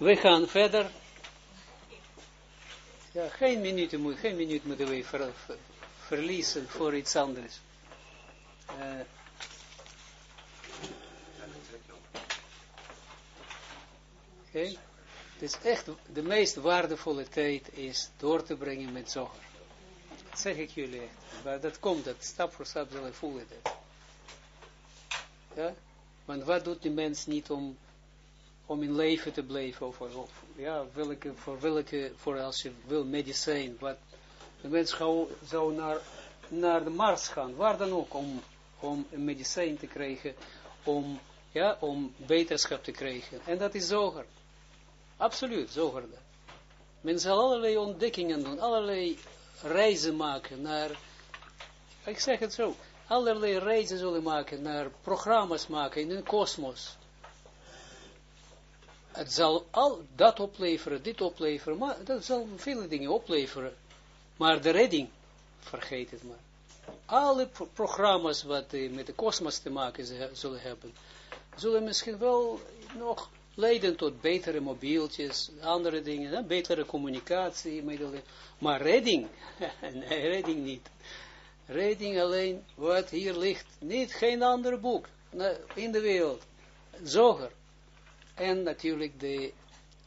We gaan verder. Ja, geen minuut, geen minuut moeten we ver, ver, verliezen voor iets anders. Uh, Oké? Okay. Dus echt, de meest waardevolle tijd is door te brengen met zorg. Dat zeg ik jullie echt. Maar dat komt, dat stap voor stap zullen voelen. Ja? Want wat doet die mens niet om, om in leven te blijven? Of, of ja, welke, voor welke, voor als je wil medicijn, wat, de mens zou naar, naar de Mars gaan, waar dan ook, om, om een medicijn te krijgen, om, ja, om beterschap te krijgen. En dat is zoger. Absoluut, zoger dat. Men zal allerlei ontdekkingen doen, allerlei reizen maken naar, ik zeg het zo, allerlei reizen zullen maken, naar programma's maken in de kosmos. Het zal al dat opleveren, dit opleveren, maar dat zal vele dingen opleveren. Maar de redding, vergeet het maar. Alle programma's wat met de kosmos te maken zullen hebben, zullen misschien wel nog leiden tot betere mobieltjes, andere dingen, betere communicatie, maar redding, nee, redding niet. Redding alleen wat hier ligt, niet geen ander boek in de wereld. Zoger. En natuurlijk de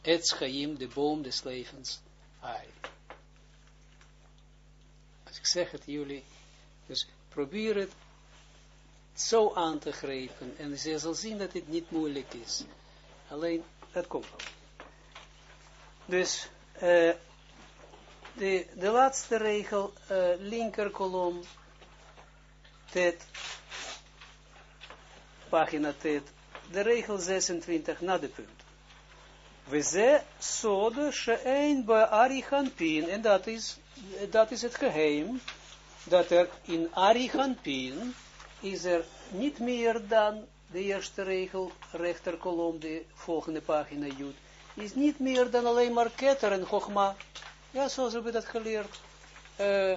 Etschaim, de boom des levens. Ai. Als ik zeg het jullie, dus probeer het zo aan te grijpen en ze zal zien dat het niet moeilijk is. Alleen, dat komt wel. Dus, uh, de, de laatste regel, uh, linker kolom, tet, pagina tet, de regel 26 na de punt. We ze sode she'ein ba arichanpin, en dat is, dat is het geheim, dat er in arichanpin is er niet meer dan de eerste regel, rechterkolom, de volgende pagina, Jud, is niet meer dan alleen maar ketter en. Ja, zoals we dat geleerd. Uh,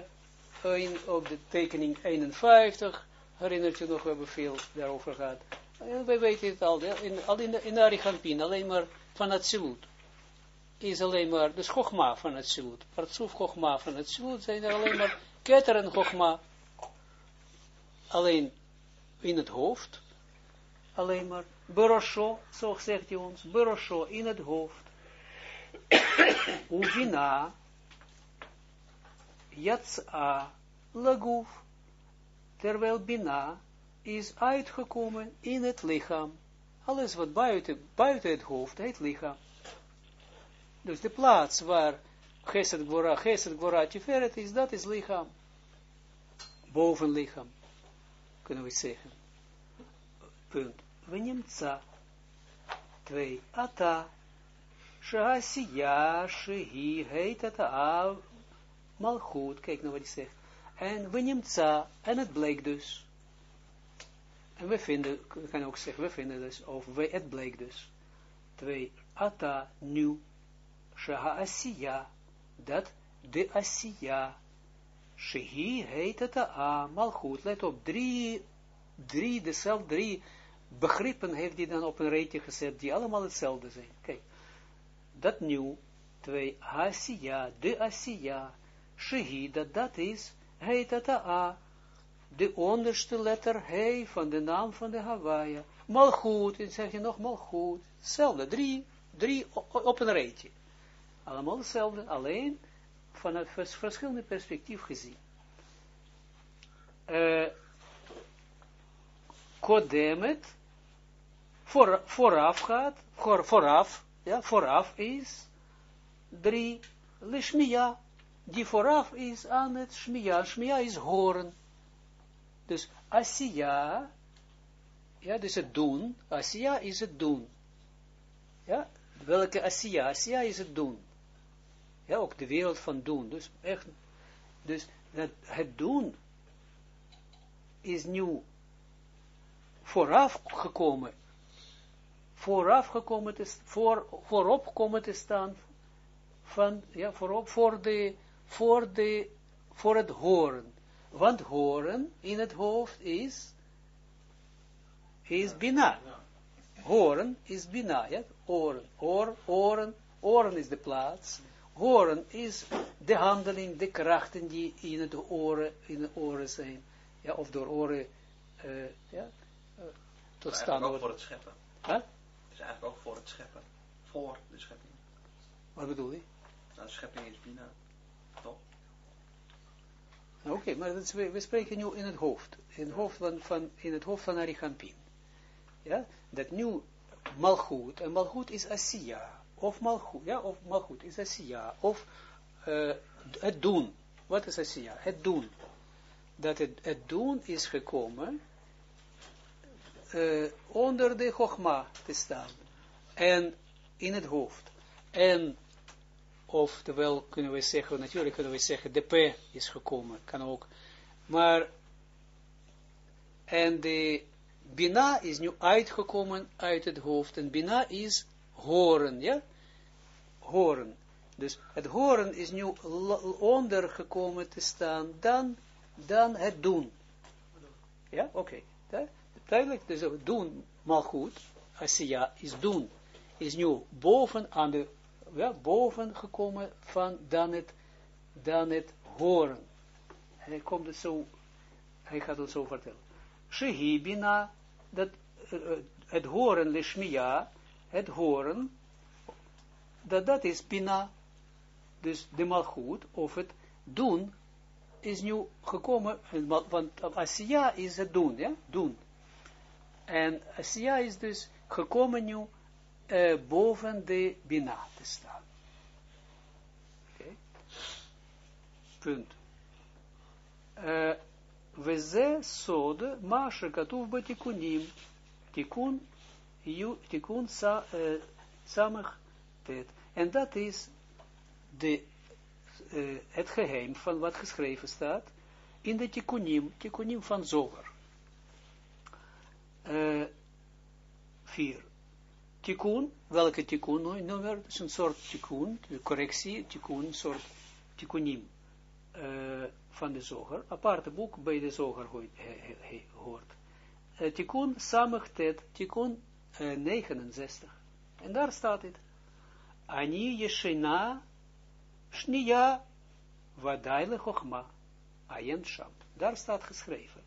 in, op de tekening 51, herinnert je nog, we hebben veel daarover gehad. Wij weten het al, in, al in, in Arichampin, alleen maar van het silut. Is alleen maar, de chogma van het silut. Partsoef chogma van het silut zijn er alleen maar ketter en. Alleen in het hoofd alleen maar Berosho, zo zegt hij ons, Berosho in het hoofd. Uvina, Yatsa, Laguf, terwijl Bina is uitgekomen in het lichaam. Alles wat buiten, buiten het hoofd heet lichaam. Dus de plaats waar Geset Gwora, Geset Gwora Tiferet is, dat is lichaam. Boven lichaam, kunnen we zeggen. Punt. Venimtsa. Twee. Ata. Shahasiya, Shehi, heet Ata, Malchut. Kijk nou wat hij zegt. En Venimtsa. En het bleek dus. En we vinden, we kunnen ook zeggen, we vinden dus, of we, het bleek dus, twee, ata, nu, shaha asiya, dat de asiya, shehi heet het a, malchut, let op, drie, drie, dezelfde drie begrippen heeft hij dan op een rijtje gezet, die allemaal hetzelfde zijn. Kijk, dat nu twee, asiya, de asiya, shehi, dat dat is, heet het a, de onderste letter He van de naam van de Hawaii. Malchut, en zeg je nog Malchut, hetzelfde, drie, drie op een rijtje. Allemaal hetzelfde, alleen vanuit verschillende perspectief gezien. Uh, Kodemet, voor, vooraf gaat, voor, vooraf, ja, vooraf is drie, lishmia, die vooraf is aan het shmia, shmia is horen. Dus asiya, ja, dus het doen, asiya is het doen. Ja, welke asiya, asiya is het doen. Ja, ook de wereld van doen, dus echt, dus het, doen is nu vooraf gekomen vooraf gekomen te, voor, voorop komen te staan van, ja, voorop, voor de, voor de, voor het horen. Want horen in het hoofd is, is bina. horen is bina, ja, oren, oor, oren, oren is de plaats, horen is de handeling, de krachten die in het oren, in de oren zijn, ja, of door oren, uh, ja, uh, tot stand worden. ook voor het scheppen. Huh? Het is eigenlijk ook voor het scheppen, voor de schepping. Wat bedoel je? Nou, de schepping is bina? Oké, maar dat we, we, spreken nu in het hoofd, in het hoofd van, in het hoofd van Arichampin. Ja, dat nu malgoed, en malgoed is Asiya, of malgoed, ja, of malgoed is Asiya, of uh, het doen. Wat is Asiya? Het doen. Dat het, het doen is gekomen uh, onder de Chogma te staan. En in het hoofd. En, oftewel kunnen we zeggen, natuurlijk kunnen we zeggen, de P is gekomen, kan ook. Maar, en de Bina is nu uitgekomen uit het hoofd. En Bina is horen, ja? Horen. Dus het horen is nu ondergekomen te staan dan, dan het doen. Ja, oké. Okay. Duidelijk, dus doen, maar goed, Asiya is doen, is nu boven aan de, ja, boven gekomen van dan het, dan het horen. En hij komt het zo, hij gaat het zo vertellen. Shehibina, dat uh, het horen, lishmiya, het horen, dat dat is bina, dus de malgoed, of het doen, is nu gekomen, want Asiya is het doen, ja, doen. En Asiya is dus gekomen nu uh, boven de bina te staan. Okay. Punt. Uh, Weze sode ma shekatuv batikunim. Tikun, tikun sa, uh, samach tet. En dat is de, uh, het geheim van wat geschreven staat in de tikunim, tikunim van Zoger. Uh, vier. Tikkun, welke tikkun nummer? is een soort tikkun, correctie, tikkun, soort tikkunim uh, van de zoger, aparte boek bij de zoger hoort. Uh, tikkun samachtet, tikkun uh, 69. En daar staat het. Ani yeshena shniya vadayle chochma ayen sham. Daar staat geschreven.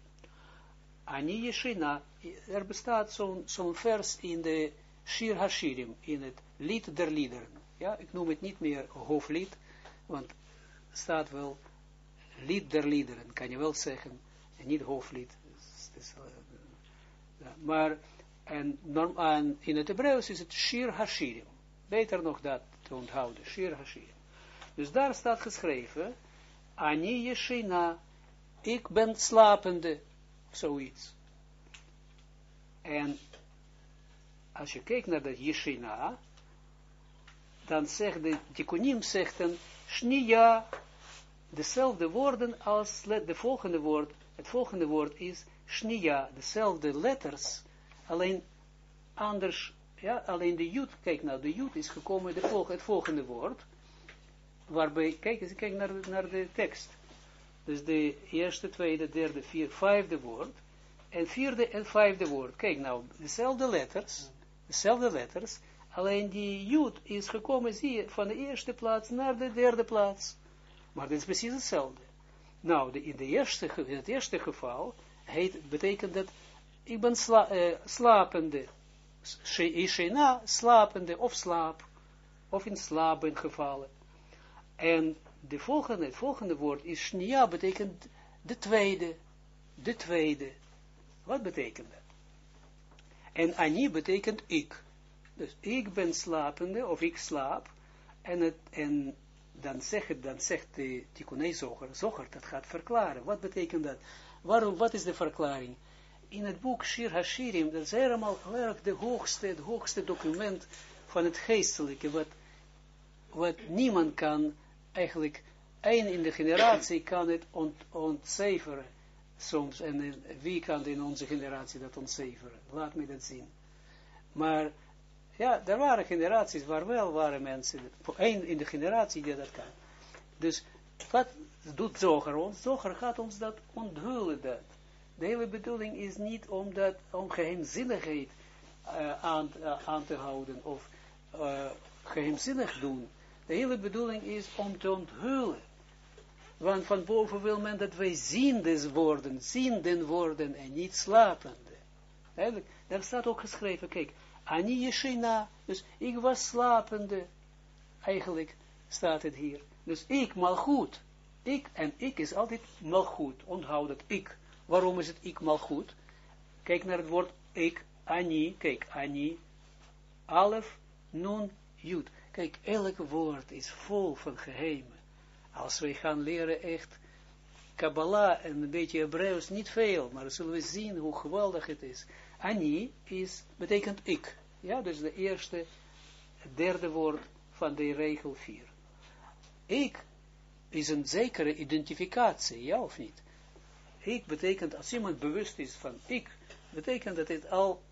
Ani Yeshina, er bestaat zo'n zo vers in de Shir Hashirim, in het lied der liederen. Ja, ik noem het niet meer hoofdlied, want staat wel lied der liederen, kan je wel zeggen, en niet hoofdlied. Ja, maar, en in het Hebreeuws is het Shir Hashirim. Beter nog dat te onthouden, Shir Hashirim. Dus daar staat geschreven, Ani Yeshina, ik ben slapende, zoiets. En als je kijkt naar de Yeshina, dan zegt de Tikkunim zegt dan, Shnia, dezelfde woorden als de volgende woord, het volgende woord is Shnia, dezelfde letters, alleen anders, ja, alleen de Jud, kijk nou, de Jud is gekomen, de volgende, het volgende woord, waarbij, kijk eens, kijk naar, naar de tekst, dus de eerste, tweede, derde, vierde, vijfde woord. En vierde en vijfde woord. Kijk nou, dezelfde letters. Dezelfde letters. Alleen die jood is gekomen, zie je, van de eerste plaats naar de derde plaats. Maar dat is precies hetzelfde. Nou, de, in, de eerste, in het eerste geval heet, betekent dat ik ben sla, uh, slapende. Ishena, slapende of slaap. Of in slaap ben gevallen. En de volgende, het volgende woord is shnia, betekent de tweede, de tweede. Wat betekent dat? En ani betekent ik. Dus ik ben slapende, of ik slaap, en, het, en dan, zegt, dan zegt de Tikkunei Zoger, Zoger, dat gaat verklaren. Wat betekent dat? Waarom, wat is de verklaring? In het boek Shir Hashirim, dat is helemaal erg de hoogste, het hoogste document van het geestelijke, wat, wat niemand kan eigenlijk één in de generatie kan het ont, ontcijferen soms. En wie kan in onze generatie dat ontcijferen? Laat me dat zien. Maar ja, er waren generaties waar wel waren mensen, één in de generatie die dat kan. Dus wat doet Zoger ons? Zoger gaat ons dat onthullen dat. De hele bedoeling is niet om, dat, om geheimzinnigheid uh, aan, uh, aan te houden, of uh, geheimzinnig doen. De hele bedoeling is om te onthullen. Want van boven wil men dat wij ziendes worden, zienden worden en niet slapende. Eigenlijk, daar staat ook geschreven, kijk, Ani Yeshina, dus ik was slapende, eigenlijk staat het hier. Dus ik, mal goed, ik en ik is altijd mal goed, onthoud dat ik. Waarom is het ik mal goed? Kijk naar het woord ik, Ani, kijk, Ani, Alef, Nun, Jud. Kijk, elk woord is vol van geheimen. Als wij gaan leren echt Kabbalah en een beetje Hebreeuws, niet veel, maar zullen we zien hoe geweldig het is. Ani is, betekent ik. Ja, dus de eerste, derde woord van de regel 4. Ik is een zekere identificatie, ja of niet? Ik betekent, als iemand bewust is van ik, betekent dat het al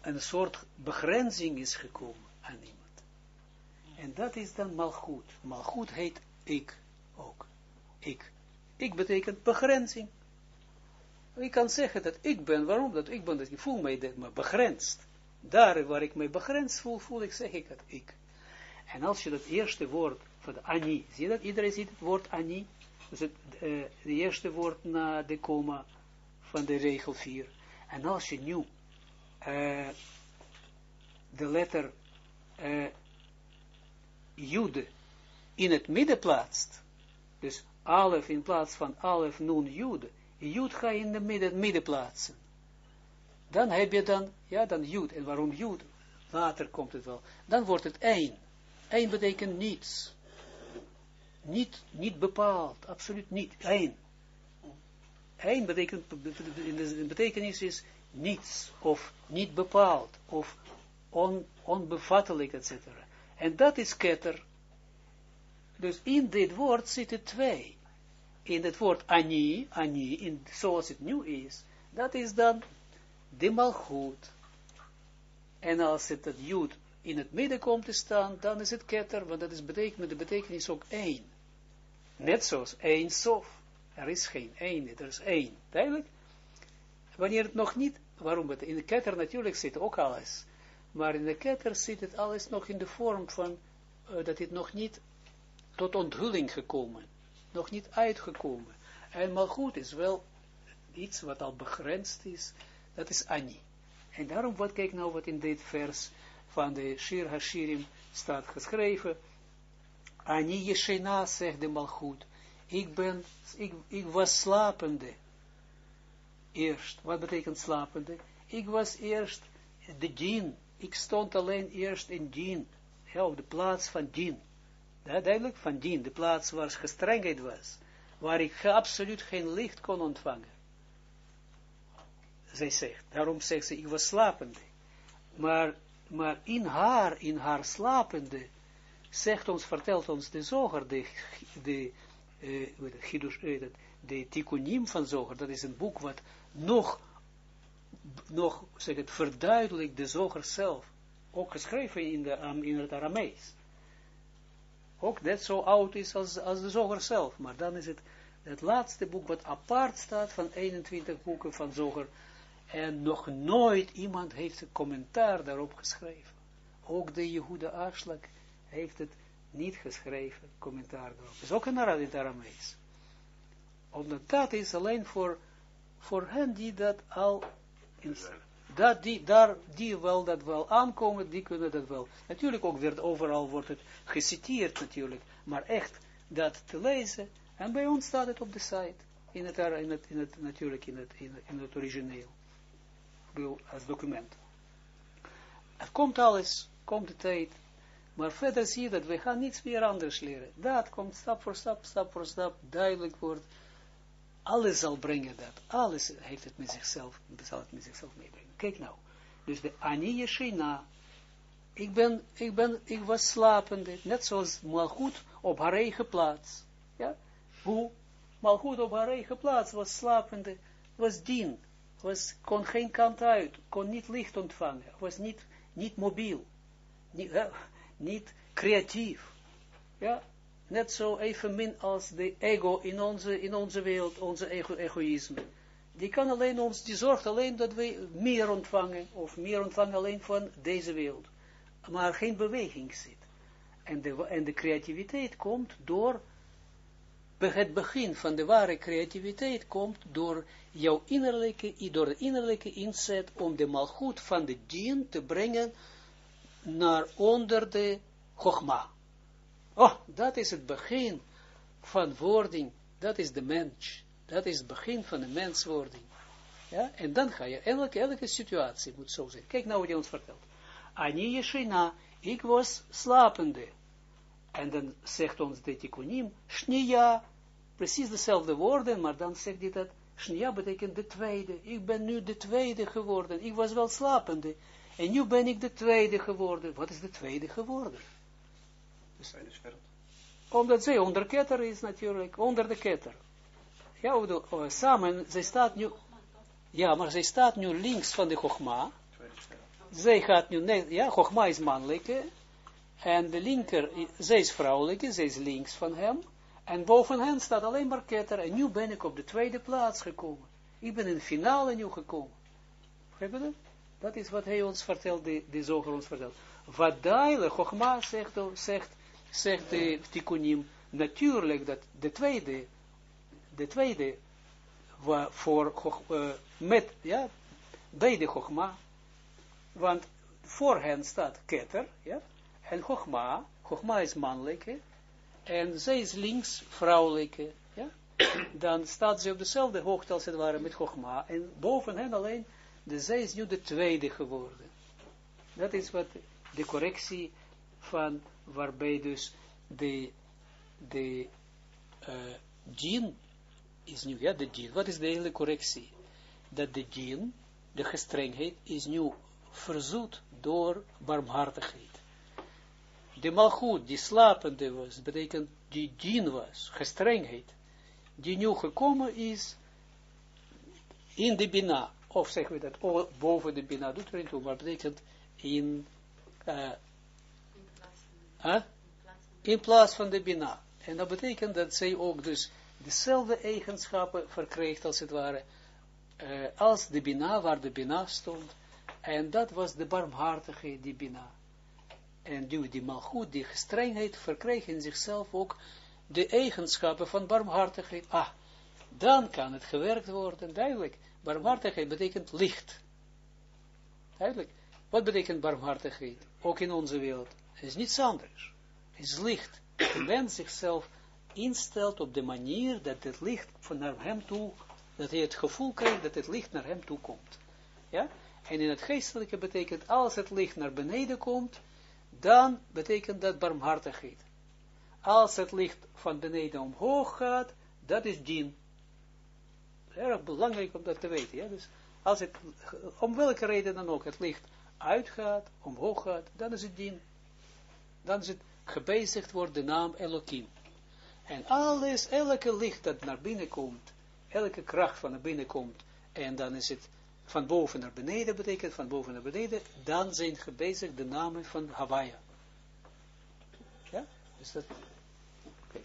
een soort begrenzing is gekomen aan iemand. En dat is dan malgoed. Malgoed heet ik ook. Ik. Ik betekent begrenzing. Ik kan zeggen dat ik ben, waarom dat ik ben, dat ik voel mij dat me begrensd. Daar waar ik mij begrensd voel, voel ik, zeg ik dat ik. En als je dat eerste woord van Ani, zie je dat? Iedereen ziet het woord Ani? Dus het uh, de eerste woord na de komma van de regel 4. En als je nu uh, de letter uh, Jude in het midden plaatst, dus Alef in plaats van Alef, Nun, Jude, Jud ga je in de midden, midden plaatsen. Dan heb je dan, ja, dan Jud. En waarom Jud? Later komt het wel. Dan wordt het één. Eén betekent niets. Niet, niet bepaald, absoluut niet. Eén. Eén betekent, in de betekenis is niets, of niet bepaald, of on, onbevattelijk, etc. En dat is ketter. Dus in dit woord zitten twee. In het woord ani, ani, in, zoals het nu is, dat is dan de malgoed. En als het het jood in het midden komt te staan, dan is het ketter, want dat is betekent, de betekenis ook één. Net zoals één sof. Er is geen één, er is één. Duidelijk? Wanneer het nog niet, waarom het, in de ketter natuurlijk zit ook alles. Maar in de ketter zit het alles nog in de vorm van, uh, dat het nog niet tot onthulling gekomen. Nog niet uitgekomen. En malgoed is wel iets wat al begrensd is. Dat is Ani. En daarom, wat kijk nou wat in dit vers van de Shir Hashirim staat geschreven. Ani Yeshena, zegt de Malchut. Ik ben, ik, ik was slapende. Eerst, wat betekent slapende? Ik was eerst de dien. Ik stond alleen eerst in dien. Op de plaats van dien. Ja, van dien. De plaats waar gestrengheid was. Waar ik absoluut geen licht kon ontvangen. Zij zegt, daarom zegt ze, ik was slapende. Maar maar in haar, in haar slapende, zegt ons, vertelt ons de zoger, de, de, de, de tikkunim van zoger, dat is een boek wat nog, nog zeg het, verduidelijkt de zoger zelf, ook geschreven in, de, in het Aramees. Ook net zo oud is als, als de zoger zelf, maar dan is het het laatste boek wat apart staat van 21 boeken van zoger, en nog nooit iemand heeft een commentaar daarop geschreven. Ook de Jehoede Aarslag heeft het niet geschreven, commentaar daarop. is ook een het Aramees. Omdat dat is alleen voor, voor hen die dat al, dat die, daar, die wel dat wel aankomen, die kunnen dat wel. Natuurlijk ook werd overal wordt het geciteerd natuurlijk, maar echt dat te lezen, en bij ons staat het op de site, in het, in het, in het natuurlijk in het, in, in het origineel als document. Het komt alles, komt de tijd, maar verder zie je dat we gaan niets meer anders leren. Dat komt stap voor stap, stap voor stap, duidelijk wordt. Alles zal brengen dat. Alles heeft het met zichzelf, zal het met zichzelf meebrengen. Kijk nou. Dus de Ani Shina. Ik ben, ik ben, ik was slapende, net zoals Malchut op haar eigen plaats. Ja? Hoe? Malchut op haar eigen plaats was slapende, was dien was, kon geen kant uit, kon niet licht ontvangen, was niet, niet mobiel, niet, niet creatief. Ja, net zo even min als de ego in onze, in onze wereld, onze ego, egoïsme. die kan alleen ons, die zorgt alleen dat wij meer ontvangen, of meer ontvangen alleen van deze wereld. Maar geen beweging zit. En de, en de creativiteit komt door, het begin van de ware creativiteit komt door jouw innerlijke, door de innerlijke inzet om de malgoed van de dien te brengen naar onder de chogma. Oh, dat is het begin van wording, dat is de mens. Dat is het begin van de menswording. Ja, en dan ga je, elke, elke situatie moet zo zijn. Kijk nou wat hij ons vertelt. Ani Yeshina, ik was slapende. En dan zegt ons de tikkunim, shnia, precies dezelfde woorden, maar dan zegt hij dat, shnia betekent de tweede. Ik ben nu de tweede geworden. Ik was wel slapende. En nu ben ik de tweede geworden. Wat is de tweede geworden? De. Omdat zij onder ketter is natuurlijk, onder de ketter. Ja, oh, samen, zij staat nu, ja, maar zij staat nu links van de Chogma. Zij gaat nu, nee, ja, Chogma is mannelijke. En de linker, zij is vrouwelijke, zij is links van hem. En boven hen staat alleen maar ketter. En nu ben ik op de tweede plaats gekomen. Ik ben in de finale nu gekomen. Begrijp je dat? Dat is wat hij ons vertelt, die, die zoger ons vertelt. Wat duidelijk, Chogma zegt, zegt, zegt de Tikkunim, natuurlijk dat de tweede de tweede, voor, uh, met, ja, bij de Chogma, want voor hen staat Keter, ja, en Chogma, Chogma is mannelijke, en zij is links vrouwelijke, ja, dan staat ze op dezelfde hoogte als het ware met Chogma, en boven hen alleen, de zij is nu de tweede geworden. Dat is wat de correctie van, waarbij dus de, de uh, djinn is nu, ja, de djinn. Wat is de hele correctie? Dat de djinn, de gestrengheid, is nu verzoet door barmhartigheid. De malchut, die slapende was, betekent die djinn was, gestrengheid, die nu gekomen is in de bina, of zeggen we dat, boven de bina, doet er niet toe, maar betekent in, uh, in, plaats van de bina. En dat betekent dat zij ook dus dezelfde eigenschappen verkreeg, als het ware, uh, als de Bina, waar de Bina stond, en dat was de barmhartigheid, die Bina. En die, die malgoed, die gestrengheid, verkreeg in zichzelf ook de eigenschappen van barmhartigheid. Ah, dan kan het gewerkt worden, duidelijk. Barmhartigheid betekent licht. Duidelijk. Wat betekent barmhartigheid? Ook in onze wereld. Het is niets anders. Het is licht. De mens zichzelf instelt op de manier dat het licht van naar hem toe, dat hij het gevoel krijgt dat het licht naar hem toe komt. Ja? En in het geestelijke betekent, als het licht naar beneden komt, dan betekent dat barmhartigheid. Als het licht van beneden omhoog gaat, dat is dien. Erg belangrijk om dat te weten. Ja? Dus als het, om welke reden dan ook, het licht uitgaat, omhoog gaat, dan is het dien. Dan is het gebezigd wordt de naam Elohim. En alles, elke licht dat naar binnen komt, elke kracht van naar binnen komt, en dan is het van boven naar beneden, betekent van boven naar beneden, dan zijn gebezigd de namen van Hawaii. Ja, is dat, oké.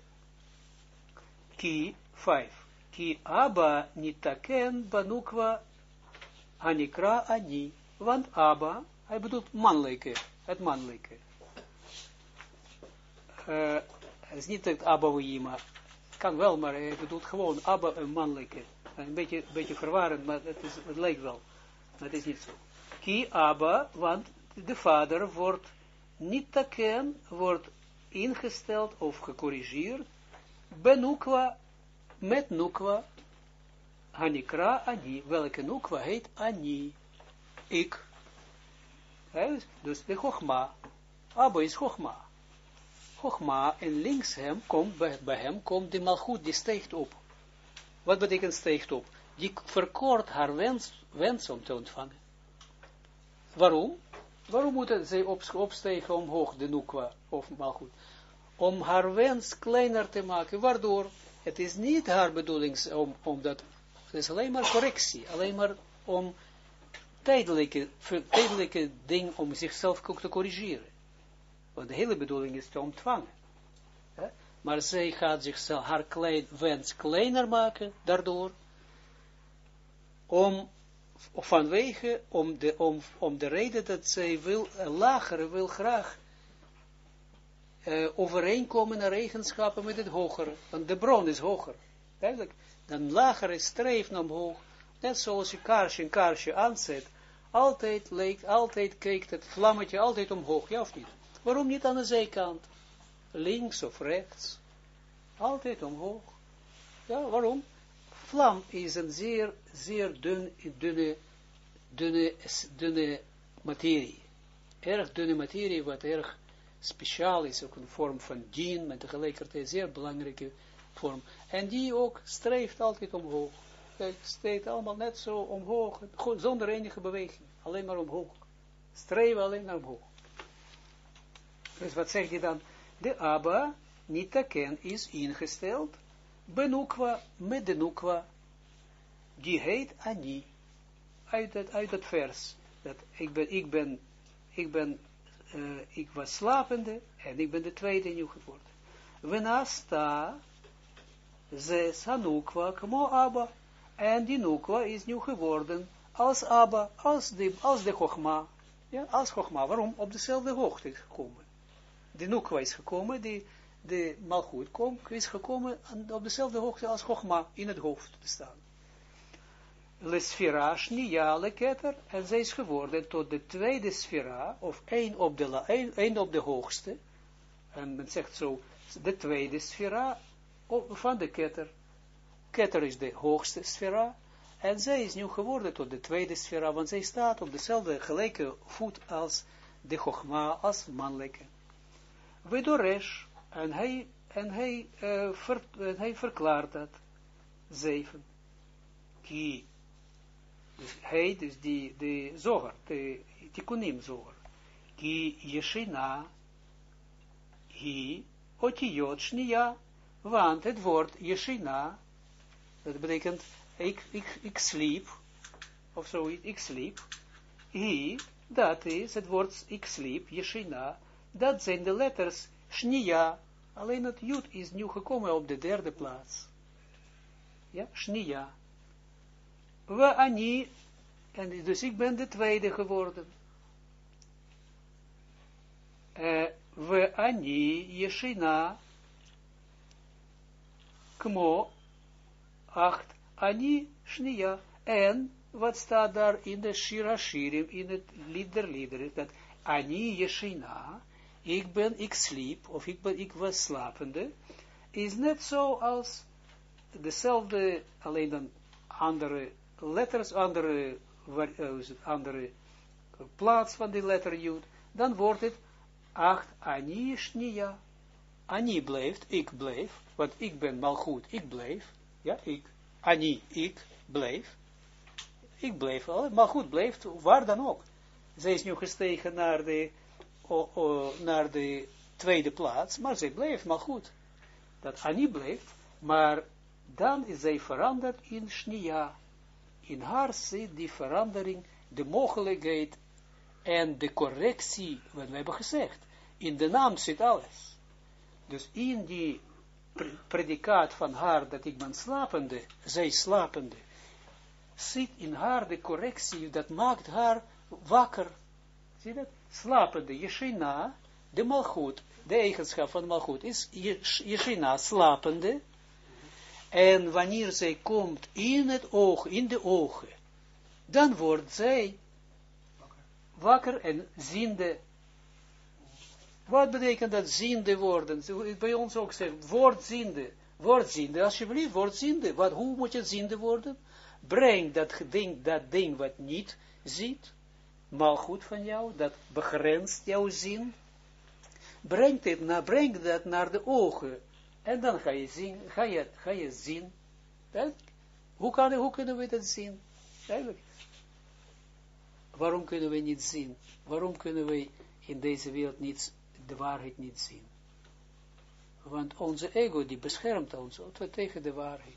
Ki 5. Ki Abba nitaken banukwa anikra ani. Want Abba, hij bedoelt mannelijke, het mannelijke. Uh, het is niet het Abba Wima. Kan wel, maar hij bedoelt gewoon Abba een mannelijke. Een beetje, beetje verwarrend, maar het, is, het lijkt wel. Maar het is niet zo. Ki Abba, want de vader wordt niet taken, wordt ingesteld of gecorrigeerd. Benukwa, met nukwa, Hanikra Ani. Welke nukwa heet Ani? Ik. dus de Chogma. Abba is Chogma. Chogma en links hem komt, bij, hem komt de malgoed, die steekt op. Wat betekent steekt op? Die verkort haar wens, wens om te ontvangen. Waarom? Waarom moet zij op, opstegen omhoog, de nukwa, of malgoed? Om haar wens kleiner te maken, waardoor het is niet haar bedoeling om, om dat, het is alleen maar correctie, alleen maar om tijdelijke, tijdelijke ding om zichzelf ook te corrigeren. Want de hele bedoeling is te ontvangen. Maar zij gaat zichzelf, haar klein, wens kleiner maken, daardoor. om, vanwege, om de, om, om de reden dat zij wil, een lagere wil graag uh, overeenkomen naar eigenschappen met het hogere. Want de bron is hoger. Eigenlijk, dan lagere streeft naar omhoog. Net zoals je kaarsje een kaarsje aanzet. Altijd leek, altijd kijkt het vlammetje altijd omhoog, ja of niet? Waarom niet aan de zijkant? Links of rechts? Altijd omhoog. Ja, waarom? Vlam is een zeer, zeer dun, dunne, dunne, dunne materie. Erg dunne materie, wat erg speciaal is, ook een vorm van dien, met tegelijkertijd zeer belangrijke vorm. En die ook streeft altijd omhoog. Het steekt allemaal net zo omhoog, zonder enige beweging, alleen maar omhoog. Streven alleen naar omhoog. Dus wat zegt hij dan? De Abba, niet te ken, is ingesteld, benukwa, met de nukwa, die heet Ani. Uit het, uit het vers, dat ik ben, ik ben, ik ben uh, ik was slapende en ik ben de tweede nieuw geworden. Venasta, zes hanukwa, kmo Abba, en die nukwa is nieuw geworden als Abba, als de, als de Chogma, ja, als Chogma, waarom? Op dezelfde hoogte gekomen. De nukwa is gekomen, die, de malgoed kom, is gekomen op dezelfde hoogte als Chogma in het hoofd te staan le sfera shniya ketter, en zij is geworden tot de tweede sfera, of één op de, één op de hoogste, en men zegt zo, de tweede sfera van de ketter. Ketter is de hoogste sfera, en zij is nu geworden tot de tweede sfera, want zij staat op dezelfde gelijke voet als de Chogma, als mannelijke. Wedoresh, en hij, en hij, uh, ver, en hij verklaart dat, zeven. Ki. Dus hij, dus die, de zoger, de tikkunim zoger. Ki yeshina, hi, otiot shnia, want het woord yeshina, dat betekent, ik, ik, ik sliep, of zo, ik sliep, hi, dat is het woord ik sliep, yeshina, dat zijn de letters shnia, alleen het jut is nu gekomen op de derde plaats. Ja, shnia. We ani, en dus ik ben de tweede geworden. Uh, we ani yeshina, kmo, acht, ani shnia. En, wat staat daar in de shirashirim, in het lieder lieder, dat ani yeshina, ik ben, ik sliep, of ik ben, ik was slapende, is net zo als dezelfde, alleen dan andere letters, andere, uh, andere plaats van die letter Jud, dan wordt het acht ani shnia. Ani blijft, ik blijf, want ik ben mal goed, ik blijf, ja, ik, ani, ik blijf, ik blijf, maar goed blijft, waar dan ook. Zij is nu gestegen naar de, naar de tweede plaats, maar zij blijft maar goed. Dat Ani blijft, maar dan is zij veranderd in Shnia in haar zit die verandering, de mogelijkheid en de correctie, wat we hebben gezegd. In de naam zit alles. Dus in die predicaat van haar, dat ik ben slapende, zij slapende, zit in haar de correctie, dat maakt haar wakker. Zie dat? Slapende, Yeshina, de malgoed, de eigenschap van malgoed is Yeshina, slapende, en wanneer zij komt in het oog, in de ogen, dan wordt zij wakker en ziende. Wat betekent dat ziende worden? Bij ons ook zeggen, woordziende. Woordziende, alsjeblieft, woordziende. Wat, hoe moet je ziende worden? Breng dat ding, dat ding wat niet ziet, maar goed van jou, dat begrenst jouw zin. Breng, dit naar, breng dat naar de ogen en dan ga je zien, ga je, ga je zien. Hoe, kan, hoe kunnen we dat zien? Eigenlijk. Waarom kunnen we niet zien? Waarom kunnen we in deze wereld de waarheid niet zien? Want onze ego die beschermt ons tegen de waarheid.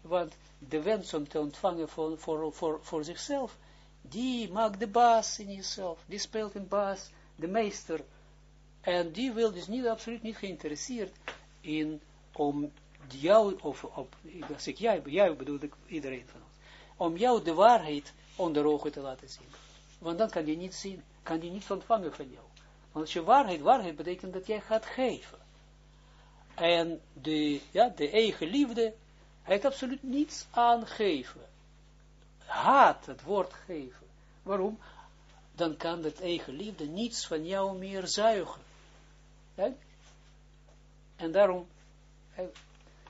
Want de wens om te ontvangen voor, voor, voor zichzelf, die maakt de baas in jezelf. Die speelt een baas, de meester. En die wil dus niet, absoluut niet geïnteresseerd in om jou, of op, als ik jij, jij bedoel ik iedereen van ons, om jou de waarheid onder ogen te laten zien. Want dan kan je niet zien, kan je niet ontvangen van jou. Want als je waarheid, waarheid betekent dat jij gaat geven. En de, ja, de eigen liefde heeft absoluut niets aan geven. Haat het woord geven. Waarom? Dan kan het eigen liefde niets van jou meer zuigen. En daarom,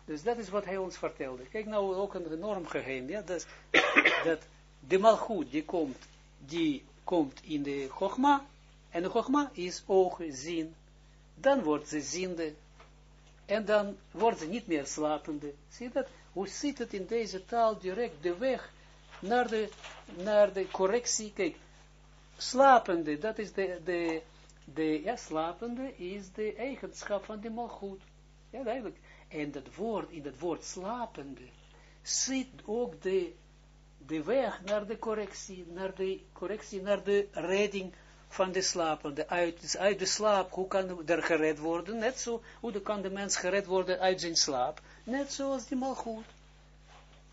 dus dat is wat hij ons vertelde. Kijk nou ook een enorm geheim, ja, dat, dat de malgoed die komt, die komt in de chogma, en de chogma is ogen, zien. Dan wordt ze ziende, en dan wordt ze niet meer slapende. Zie je dat? Hoe zit het in deze taal direct de weg naar de, naar de correctie? Kijk, slapende, dat is de, de, de ja, slapende is de eigenschap van de malgoed. Ja, duidelijk. En dat woord, in dat woord slapende, zit ook de, de weg naar de correctie, naar de correctie, naar de redding van de slapende, uit, dus uit de slaap, hoe kan er gered worden, net zo, hoe kan de mens gered worden uit zijn slaap, net zoals die malgoed.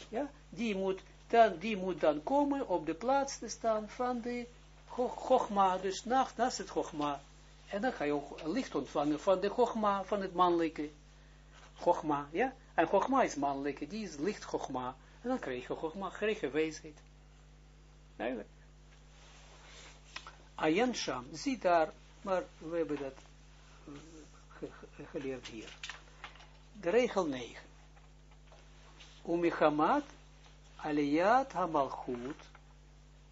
Ja, die moet dan, die moet dan komen op de plaats te staan van de Chogma, dus nacht, naast het Chogma. En dan ga je ook licht ontvangen van de Chogma, van het mannelijke. Chogma, ja? En Chogma is mannelijke, die is licht Chogma. En dan krijg je Chogma, krijg je wijsheid. Eigenlijk. Ayan Sham, zie daar, maar we hebben dat geleerd hier. De regel 9. Umichamat aliyat hamalchut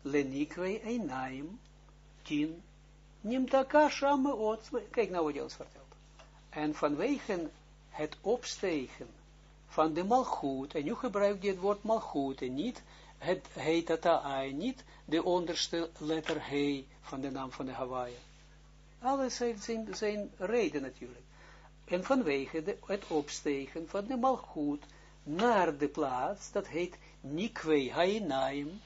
lenikwe einaim tin nimtaka sham Kijk nou wat je ons vertelt. En vanwege het opstegen van de malgoed, en nu gebruik je het woord malgoed, en niet het heet niet de onderste letter he van de naam van de Hawaii. Alles heeft zijn, zijn reden natuurlijk. En vanwege het opstegen van de malgoed naar de plaats, dat heet Nikwe Hainaim.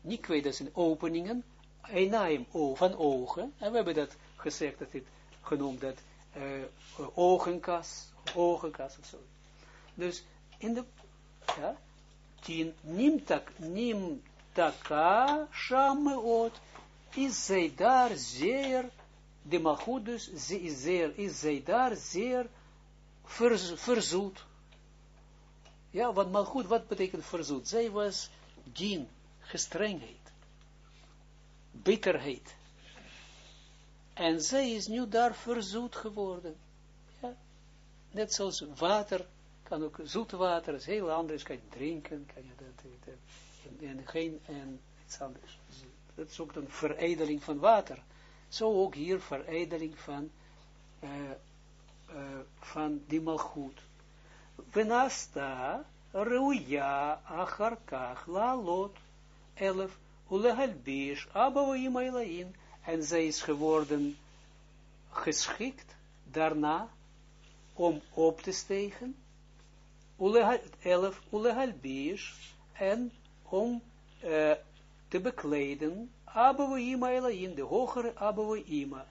Nikwe, dat zijn openingen. Hainaim, van ogen. En we hebben dat gezegd, dat het genoemd, dat uh, ogenkas, ogenkas of zo. Dus in de, ja, tien, nimtak, nimtaka, shameot, is zij daar zeer, de malchut dus, is, zeer, is zij daar zeer verzoet. Ja, want malchut, wat betekent verzoet? Zij was dien, gestrengheid, bitterheid. En zij is nu daar verzoet geworden. Ja? Net zoals water, kan ook zoet water, is heel anders, kan je drinken, kan je dat, en, en geen, en iets anders. Dat is ook een veredeling van water. Zo ook hier veredeling van, uh, uh, van die malgoed. Venasta, ruja, acharkach, la lot, elf, ulehalbish, abouim eilain. En zij is geworden geschikt daarna om op te stegen. Elf, ulehalbish, en om te bekleden, Abouima in de hogere Abouima.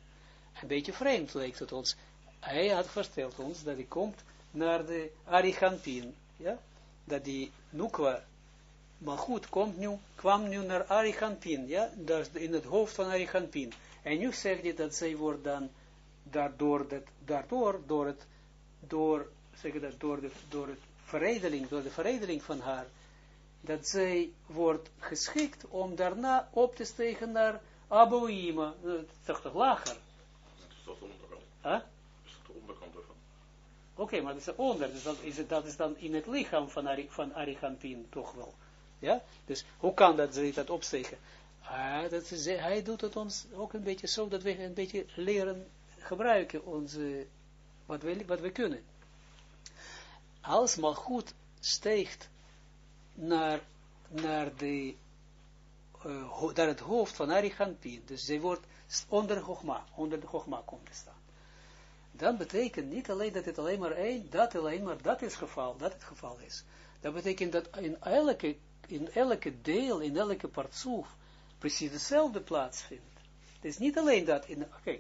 Een beetje vreemd lijkt het ons. Hij had verteld ons dat hij komt naar de Arichampin, ja, dat die Nukwa, maar goed, komt nu, kwam nu naar Arichampin, ja, dat is in het hoofd van Arichampin. En nu zegt hij dat zij wordt dan, daardoor, dat, daardoor, door het, door, zeg dat, door de, door het veredeling, door de veredeling van haar, dat zij wordt geschikt om daarna op te stegen naar Abouima, dat is toch lager? Dat is toch? Huh? Dat is toch de onderkant ervan? Oké, maar dat is onder, dus dat is, dat is dan in het lichaam van, Ari, van Arigantin toch wel. Ja, dus hoe kan dat ze dat opstegen? Ah, dat is, hij doet het ons ook een beetje zo, dat we een beetje leren gebruiken, onze, wat, we, wat we kunnen. Als maar goed steekt naar, naar, naar het hoofd van Arichampin. Dus zij wordt onder de Chogma, onder de Chogma komt te staan. Dan betekent niet alleen dat het alleen maar één, dat alleen maar dat is geval, dat het geval is. Dat betekent dat in elke, in elke deel, in elke partsoef, precies dezelfde plaatsvindt. Het is niet alleen dat, in, oké,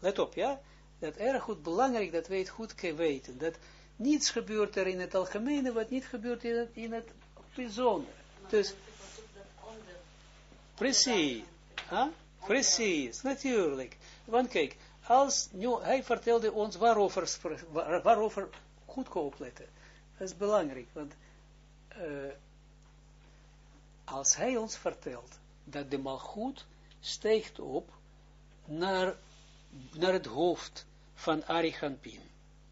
let op, ja, dat erg goed belangrijk dat wij het goed weten, dat niets gebeurt er in het algemene, wat niet gebeurt in het, in het bijzondere. Dus, precies, huh? precies, natuurlijk. Want kijk, als, nu, hij vertelde ons waarover, waar, waarover goed opletten. Dat is belangrijk, want uh, als hij ons vertelt dat de malgoed steekt op naar, naar het hoofd van Ariganpin.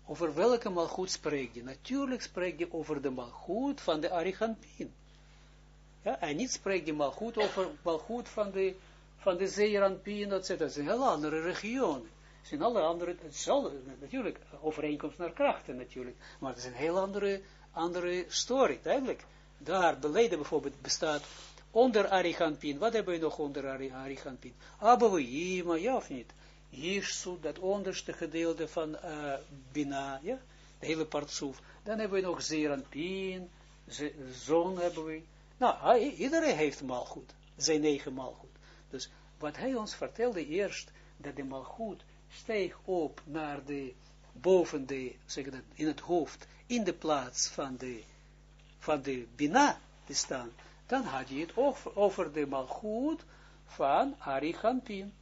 Over welke malgoed spreekt je? Natuurlijk spreekt je over de malgoed van de Ariganpin. Ja, en niet spreekt je malgoed over malgoed van de, van de etc. Dat is een hele andere regio. Zijn alle andere, hetzelfde, natuurlijk, overeenkomst naar krachten natuurlijk, maar het is een heel andere, andere story, duidelijk. Daar, beleden bijvoorbeeld, bestaat onder Ariganpin, wat hebben we nog onder Ariganpin? Abouima, ja of niet? Jirsut, dat onderste gedeelte van uh, Bina, ja, de hele partsoef. Dan hebben we nog Zeranpin, zon hebben we. Nou, iedereen heeft malgoed, zijn eigen malgoed. Dus wat hij ons vertelde eerst, dat de malgoed steeg op naar de, boven de, zeg dat, in het hoofd, in de plaats van de, van de Bina te staan, dan had je het over, over de malgoed van Arichampin.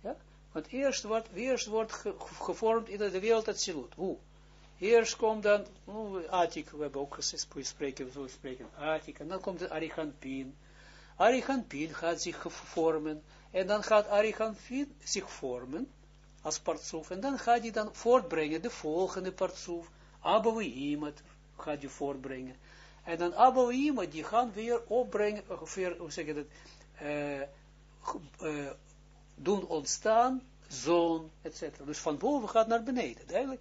Ja? Want eerst wordt, eerst wordt ge, gevormd in de wereld het silut. Hoe? Eerst komt dan, oh, Atik, we hebben ook gesproken, we spreken Atik, en dan komt de Arichampin. Arichampin gaat zich vormen, en dan gaat Arichampin zich vormen, als partsoef, en dan gaat hij dan voortbrengen, de volgende partsoef, Abouimat gaat je voortbrengen. En dan Abouima, die gaan weer opbrengen, weer, hoe zeg je dat, uh, uh, doen ontstaan, zoon, etc. Dus van boven gaat naar beneden, duidelijk.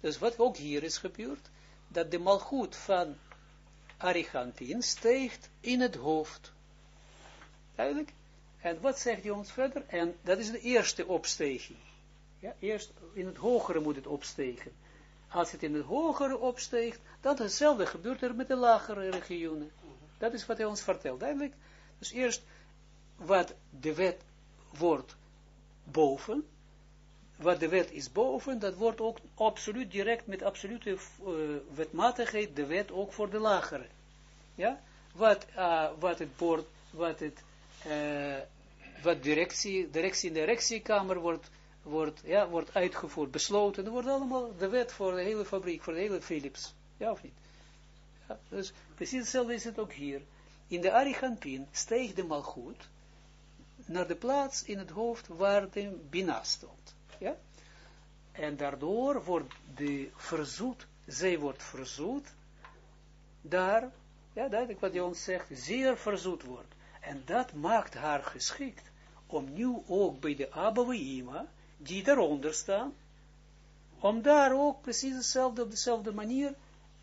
Dus wat ook hier is gebeurd, dat de malgoed van Arigantin steegt in het hoofd. Duidelijk? En wat zegt hij ons verder? En dat is de eerste opstijging. Ja, eerst in het hogere moet het opstegen. Als het in het hogere opsteegt, dan hetzelfde gebeurt er met de lagere regionen. Dat is wat hij ons vertelt. Duidelijk. Dus eerst wat de wet wordt boven, wat de wet is boven, dat wordt ook absoluut direct met absolute uh, wetmatigheid de wet ook voor de lagere. Ja? Wat, uh, wat het wordt, wat het, uh, wat directie, directie in de directiekamer wordt wordt, ja, wordt uitgevoerd, besloten, dan wordt allemaal de wet voor de hele fabriek, voor de hele Philips. Ja of niet? Ja, dus precies hetzelfde is het ook hier. In de Arigantin steeg de malgoed naar de plaats in het hoofd waar de Bina stond. Ja? En daardoor wordt de verzoet, zij wordt verzoet, daar, ja, duidelijk wat je ons zegt, zeer verzoet wordt. En dat maakt haar geschikt om nu ook bij de Abouima, die daaronder staan, om daar ook precies hetzelfde, op dezelfde manier,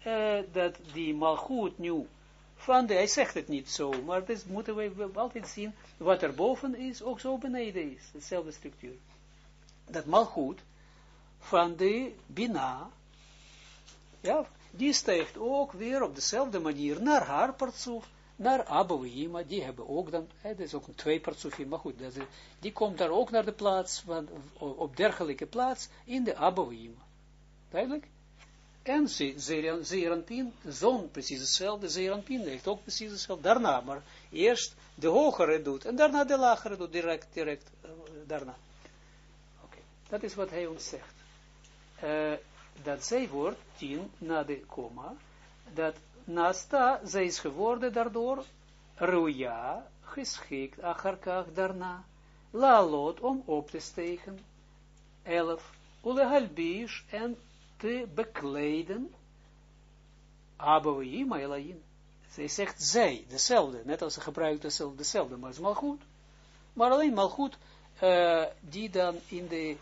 uh, dat die malgoed nu, van de, hij zegt het niet zo, maar dat moeten we altijd zien, wat er boven is, ook zo beneden is, dezelfde structuur. Dat malgoed van de Bina, ja, die stijgt ook weer op dezelfde manier naar haar partsoef, naar Abouhima, die hebben ook dan, dat is ook een twee partsufim, maar goed, dat die komt daar ook naar de plaats, van, op dergelijke plaats, in de Abouhima. Duidelijk? En Zeranpin, zoon precies hetzelfde, Zeranpin heeft ook precies hetzelfde, daarna, maar eerst de hogere doet, en daarna de lagere doet, direct, direct, uh, daarna. Oké, dat is wat hij ons zegt. Uh, dat zij wordt, tien, na de komma, dat nasta, zij is geworden daardoor, ruja, geschikt, acharkach daarna, lalot, om op te stegen, elf, ulehalbish, en te bekleden, abouim, elayin. Zij zegt zij, dezelfde, net als ze gebruikt dezelfde, maar het is mal goed. Maar alleen mal goed, die dan in de,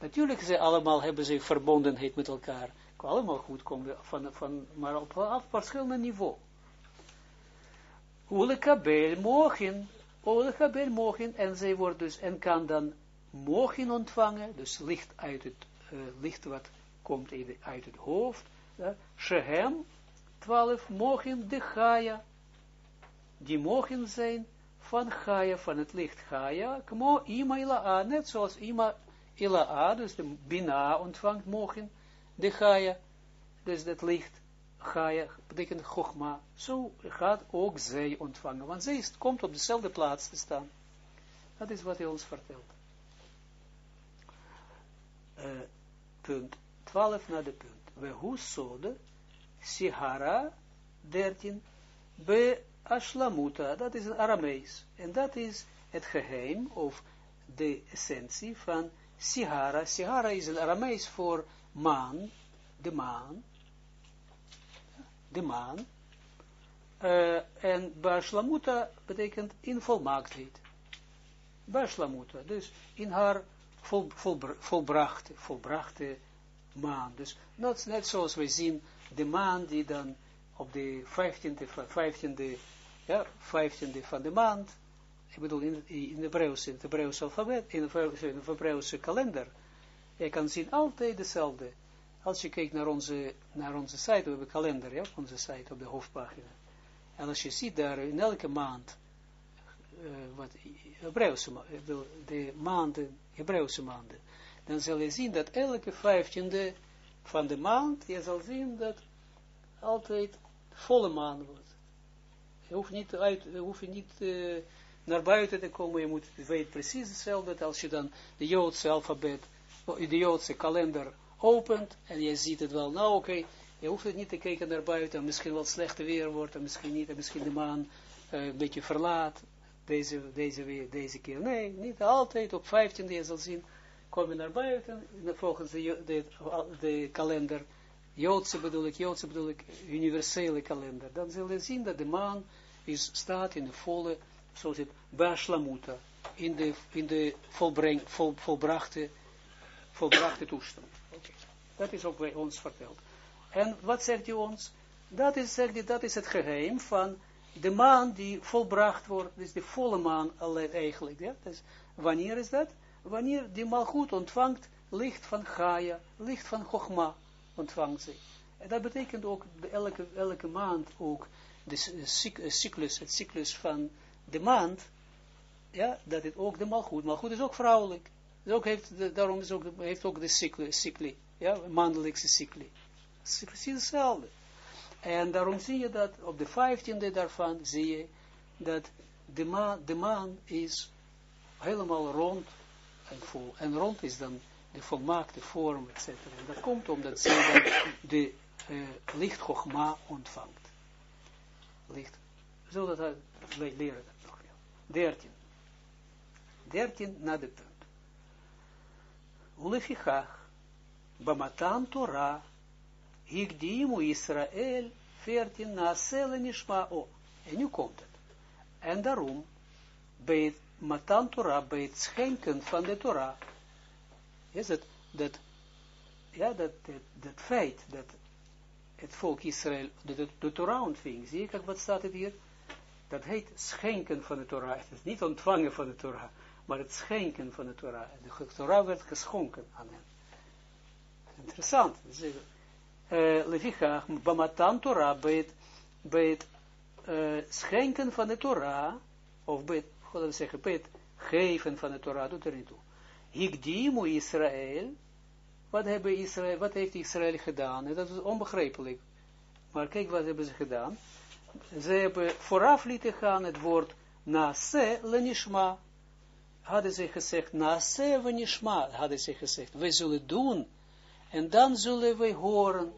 natuurlijk ze allemaal hebben ze verbondenheid met elkaar, allemaal goed komen, van, van, maar op een verschillende niveau. Ulekabel mogen, ulekabel mogen, en zij wordt dus, en kan dan mogen ontvangen, dus licht uit het, uh, licht wat komt uit het hoofd, ja, Shehem, 12, mogen de Gaia, die mogen zijn van Gaia, van het licht Gaia, kmo ima ila'a, net zoals ima ila'a, dus de Bina ontvangt mogen, de Gaia, dus dat licht Gaia betekent Chogma, zo gaat ook zij ontvangen, want zij komt op dezelfde plaats te staan. Dat is wat hij ons vertelt. Uh, punt 12 naar de punt. We hoe sode, Sihara 13, be Ashlamuta, dat is een Aramees. En dat is het geheim, of de essentie van Sihara. Sihara is een Aramees voor maan, de maan, de maan. Uh, en Bashlamuta betekent in volmaaktheid. Bashlamuta, dus in haar vol, vol, volbrachte, volbrachte maan. Dus net, net zoals wij zien, de maan die dan op de 15e, 15e, ja, 15e van de maand, ik bedoel in, in, de in het Hebreeuwse alfabet, in de Hebreeuwse kalender, je kan zien altijd dezelfde. Als je kijkt naar onze, naar onze site, we hebben kalender, ja, op onze site, op de hoofdpagina. En als je ziet daar in elke maand, uh, wat Hebreeuwse, de, de maanden, Hebreeuwse maanden, dan zal je zien dat elke vijftiende van de maand, je zal zien dat altijd volle maan wordt. Je hoeft niet, uit, je hoeft niet uh, naar buiten te komen, je moet weten precies hetzelfde, als je dan de Joodse alfabet, de Joodse kalender opent, en je ziet het wel, nou oké, okay, je hoeft het niet te kijken naar buiten, misschien wel slechte weer wordt, en misschien niet, en misschien de maan uh, een beetje verlaat, deze, deze, deze keer. Nee, niet altijd, op 15e je zal zien, kom je naar buiten, volgens de, de, de kalender, Joodse bedoel ik, Joodse bedoel ik, universele kalender, dan zul je zien dat de maan is, staat in de volle, zoals het, in de, in de volbreng, vol, volbrachte, volbrachte toestand. Okay. Dat is ook bij ons verteld. En wat zegt hij ons? Dat is, zegt hij, dat is het geheim van de maan die volbracht wordt, dus de volle maan alleen eigenlijk. Ja? Dus wanneer is dat? Wanneer die malgoed ontvangt licht van Gaia, licht van Chogma ontvangt ze. En dat betekent ook elke, elke maand ook de cyclus, het cyclus van de maand, ja, dat het ook de malgoed, malgoed is ook vrouwelijk. Dus ook heeft, daarom is ook, heeft ook de cycli, cycli ja, maandelijkse cycli. Is hetzelfde. En daarom zie je dat op de vijftiende daarvan zie je dat de maan, de maan is helemaal rond en vol. En rond is dan de volmaakte vorm, etc. En dat komt omdat zij dan de uh, licht ontvangt. Licht. Zullen dat leren dat nog. Dertien. Dertien na de punt. Ulefichach, Bamatan Torah, Higdimu Israël, 14, Naasele Nishma, oh, en nu komt het. En daarom, bij Matan Torah, bij het schenken van de Torah, is het dat, ja, dat, dat, dat feit dat het volk Israël de, de, Torah ontving, zie je, wat staat het hier? Dat heet schenken van de Torah. Het is niet ontvangen van de Torah, maar het schenken van de Torah. De Torah werd geschonken aan hen. Interessant. Uh, Levichach, Bamatan Torah, bij het, bij het uh, schenken van de Torah, of bij het, zeggen, bij het geven van de Torah, doet er niet toe. Higdimu Israël, wat, hebben Israël, wat heeft Israël gedaan? dat is onbegrijpelijk. Maar kijk wat hebben ze gedaan. Ze hebben vooraf lieten gaan het woord nase lenishma. Hadden ze gezegd, nase lenishma, hadden ze gezegd. Wij zullen doen, en dan zullen wij horen.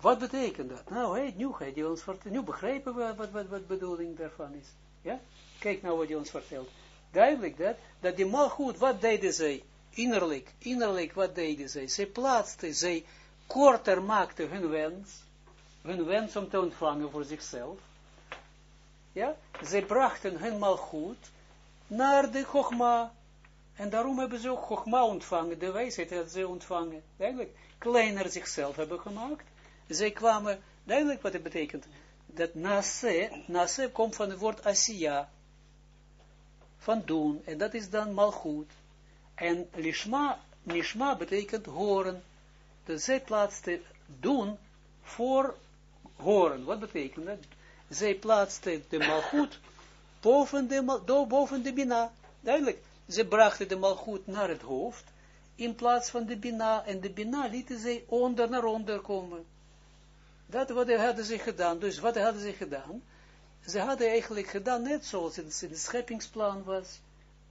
Wat betekent dat? Nou, hey, nu, ga je ons vertellen, nu begrijpen we wat, wat, wat bedoeling daarvan is. Ja? Kijk nou wat je ons vertelt duidelijk dat, dat die malgoed, wat deden zij? Innerlijk, innerlijk, wat deden zij? Zij plaatsten, zij korter maakten hun wens, hun wens om te ontvangen voor zichzelf. Ja, zij brachten hun malgoed naar de Chogma. En daarom hebben ze ook Chogma ontvangen, de wijsheid dat ze ontvangen. Duidelijk, kleiner zichzelf hebben gemaakt. Zij kwamen, duidelijk wat het betekent. Dat nase, nase komt van het woord Asiya van doen, en dat is dan malgoed. En lishma, nishma betekent horen. Dus zij plaatste doen voor horen. Wat betekent dat? Zij plaatste de malgoed boven de, boven de bina. Duidelijk. Ze brachten de malgoed naar het hoofd, in plaats van de bina, en de bina lieten zij onder naar onder komen. Dat wat hadden ze gedaan. Dus wat hadden ze gedaan? Ze hadden eigenlijk gedaan, net zoals het in het scheppingsplan was,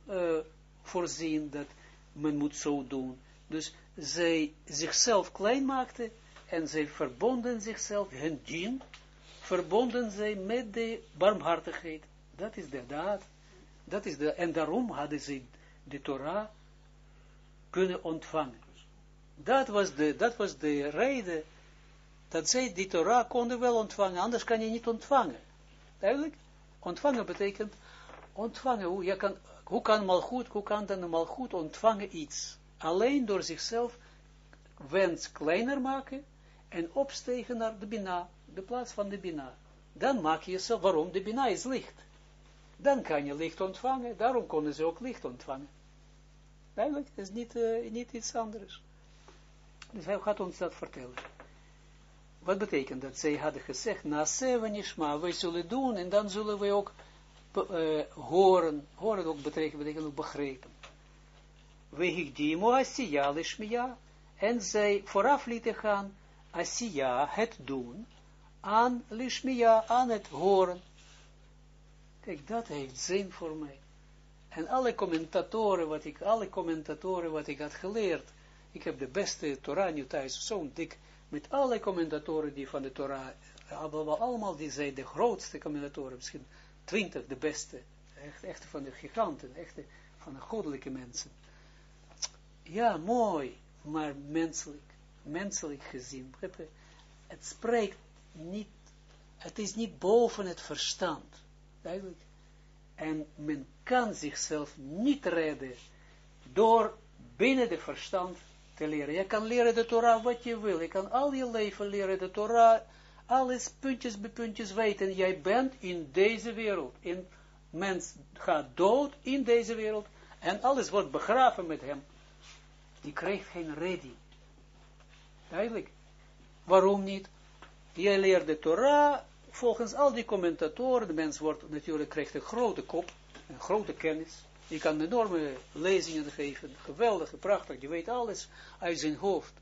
uh, voorzien dat men moet zo doen. Dus zij zichzelf klein maakten en zij verbonden zichzelf, hun dien, verbonden zij met de barmhartigheid. Dat is de daad. Dat is de, en daarom hadden ze de Torah kunnen ontvangen. Dat was de, dat was de reden dat zij die Torah konden wel ontvangen, anders kan je niet ontvangen. Duidelijk? Ontvangen betekent ontvangen. Hoe, je kan, hoe kan mal goed, hoe kan dan mal goed ontvangen iets? Alleen door zichzelf wens kleiner maken en opstegen naar de Bina, de plaats van de Bina. Dan maak je jezelf, waarom? De Bina is licht. Dan kan je licht ontvangen, daarom konden ze ook licht ontvangen. Duidelijk, het is niet, uh, niet iets anders. Dus hij gaat ons dat vertellen. Wat betekent dat? Zij hadden gezegd, na zeven nishma, wij zullen doen, en dan zullen we ook uh, horen, horen ook betekent, betekent ook begrepen. We higdimo asiya lishmiya, en zij vooraf lieten gaan, asiya, het doen, aan lishmiya, aan het horen. Kijk, dat heeft zin voor mij. En alle commentatoren, wat ik, alle commentatoren wat ik had geleerd, ik heb de beste Torah nu zo'n dik, met alle commentatoren die van de Torah, allemaal die zijn de grootste commentatoren, misschien twintig de beste, echt, echt van de giganten, echt van de goddelijke mensen. Ja, mooi, maar menselijk, menselijk gezien, het spreekt niet, het is niet boven het verstand, duidelijk. En men kan zichzelf niet redden door binnen de verstand te leren. Je kan leren de Torah wat je wil. Je kan al je leven leren de Torah, alles puntjes bij puntjes weten. Jij bent in deze wereld. In, mens gaat dood in deze wereld en alles wordt begraven met hem. Die krijgt geen redding. Duidelijk. Waarom niet? Jij leert de Torah, volgens al die commentatoren, de mens wordt natuurlijk, krijgt een grote kop, een grote kennis. Je kan enorme lezingen geven, geweldige, prachtig, je weet alles uit zijn hoofd.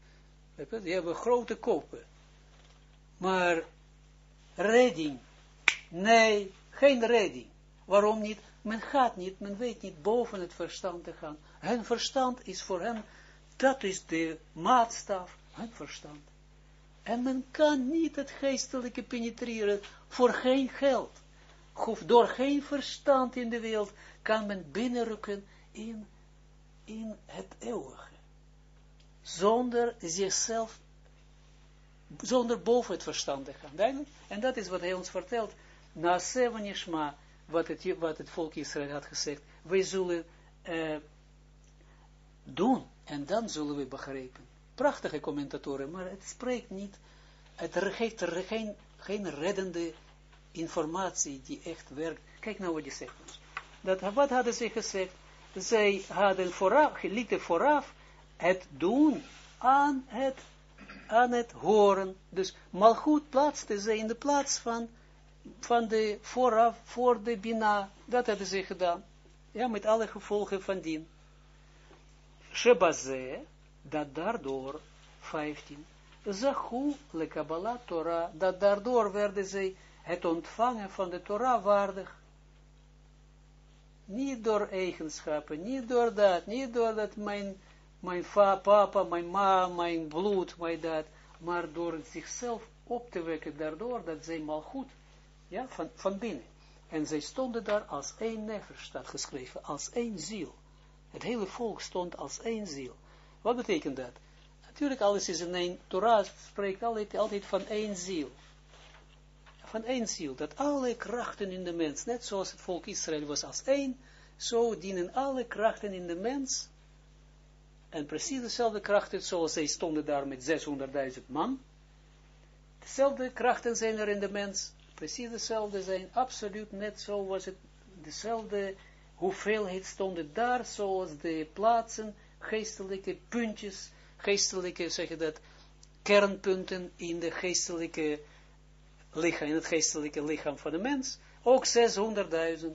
Je hebt een grote koppen. Maar redding, nee, geen redding. Waarom niet? Men gaat niet, men weet niet boven het verstand te gaan. Hun verstand is voor hen, dat is de maatstaf, hun verstand. En men kan niet het geestelijke penetreren voor geen geld. Door geen verstand in de wereld kan men binnenrukken in, in het eeuwige. Zonder zichzelf, zonder boven het verstand te gaan. En dat is wat hij ons vertelt. Na Seven Yishma, wat het, wat het volk Israël had gezegd. Wij zullen uh, doen en dan zullen we begrijpen prachtige commentatoren, maar het spreekt niet, het geeft er geen, geen reddende informatie die echt werkt. Kijk nou wat je zegt. Dat, wat hadden ze gezegd? Zij hadden vooraf, lieten vooraf het doen aan het, aan het horen. Dus malgoed plaatste ze in de plaats van, van de vooraf, voor de bina. Dat hadden ze gedaan. Ja, met alle gevolgen van dien. Shebaze, dat daardoor, 15, Zachu le Kabbalah Torah, dat daardoor werden zij het ontvangen van de Torah waardig. Niet door eigenschappen, niet door dat, niet door dat mijn, mijn papa, mijn ma, mijn bloed, mijn dat, maar door zichzelf op te wekken daardoor, dat zij mal goed, ja, van, van binnen. En zij stonden daar als één never, staat geschreven, als één ziel. Het hele volk stond als één ziel. Wat betekent dat? Natuurlijk, alles is in één, Torah spreekt altijd, altijd van één ziel. Van één ziel, dat alle krachten in de mens, net zoals het volk Israël was als één, zo dienen alle krachten in de mens, en precies dezelfde krachten, zoals zij stonden daar met 600.000 man, dezelfde krachten zijn er in de mens, precies dezelfde zijn, absoluut net zo was het, dezelfde hoeveelheid stonden daar, zoals de plaatsen, geestelijke puntjes, geestelijke, zeg je dat, kernpunten in de geestelijke lichaam, in het geestelijke lichaam van de mens, ook 600.000.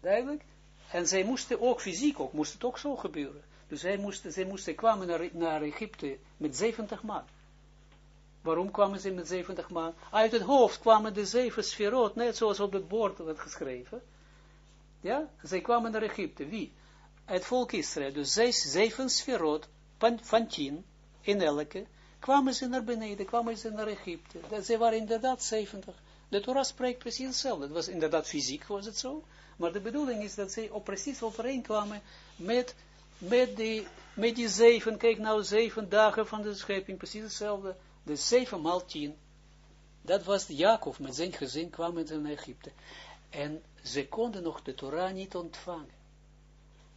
Duidelijk? En zij moesten ook fysiek, ook moest het ook zo gebeuren. Dus zij moesten, zij moesten kwamen naar, naar Egypte met 70 man. Waarom kwamen ze met 70 man? Uit het hoofd kwamen de zeven sferot, net zoals op het bord werd geschreven. Ja, zij kwamen naar Egypte. Wie? Het volk Israël. Dus zeven sferot van tien in elke, kwamen ze naar beneden, kwamen ze naar Egypte. Dat, ze waren inderdaad 70. De Torah spreekt precies hetzelfde. Het was inderdaad fysiek, was het zo. Maar de bedoeling is dat ze op precies overeenkwamen met, met, die, met die zeven, kijk nou, zeven dagen van de schepping, precies hetzelfde. De zeven maal tien. Dat was Jacob met zijn gezin kwamen ze naar Egypte. En ze konden nog de Torah niet ontvangen.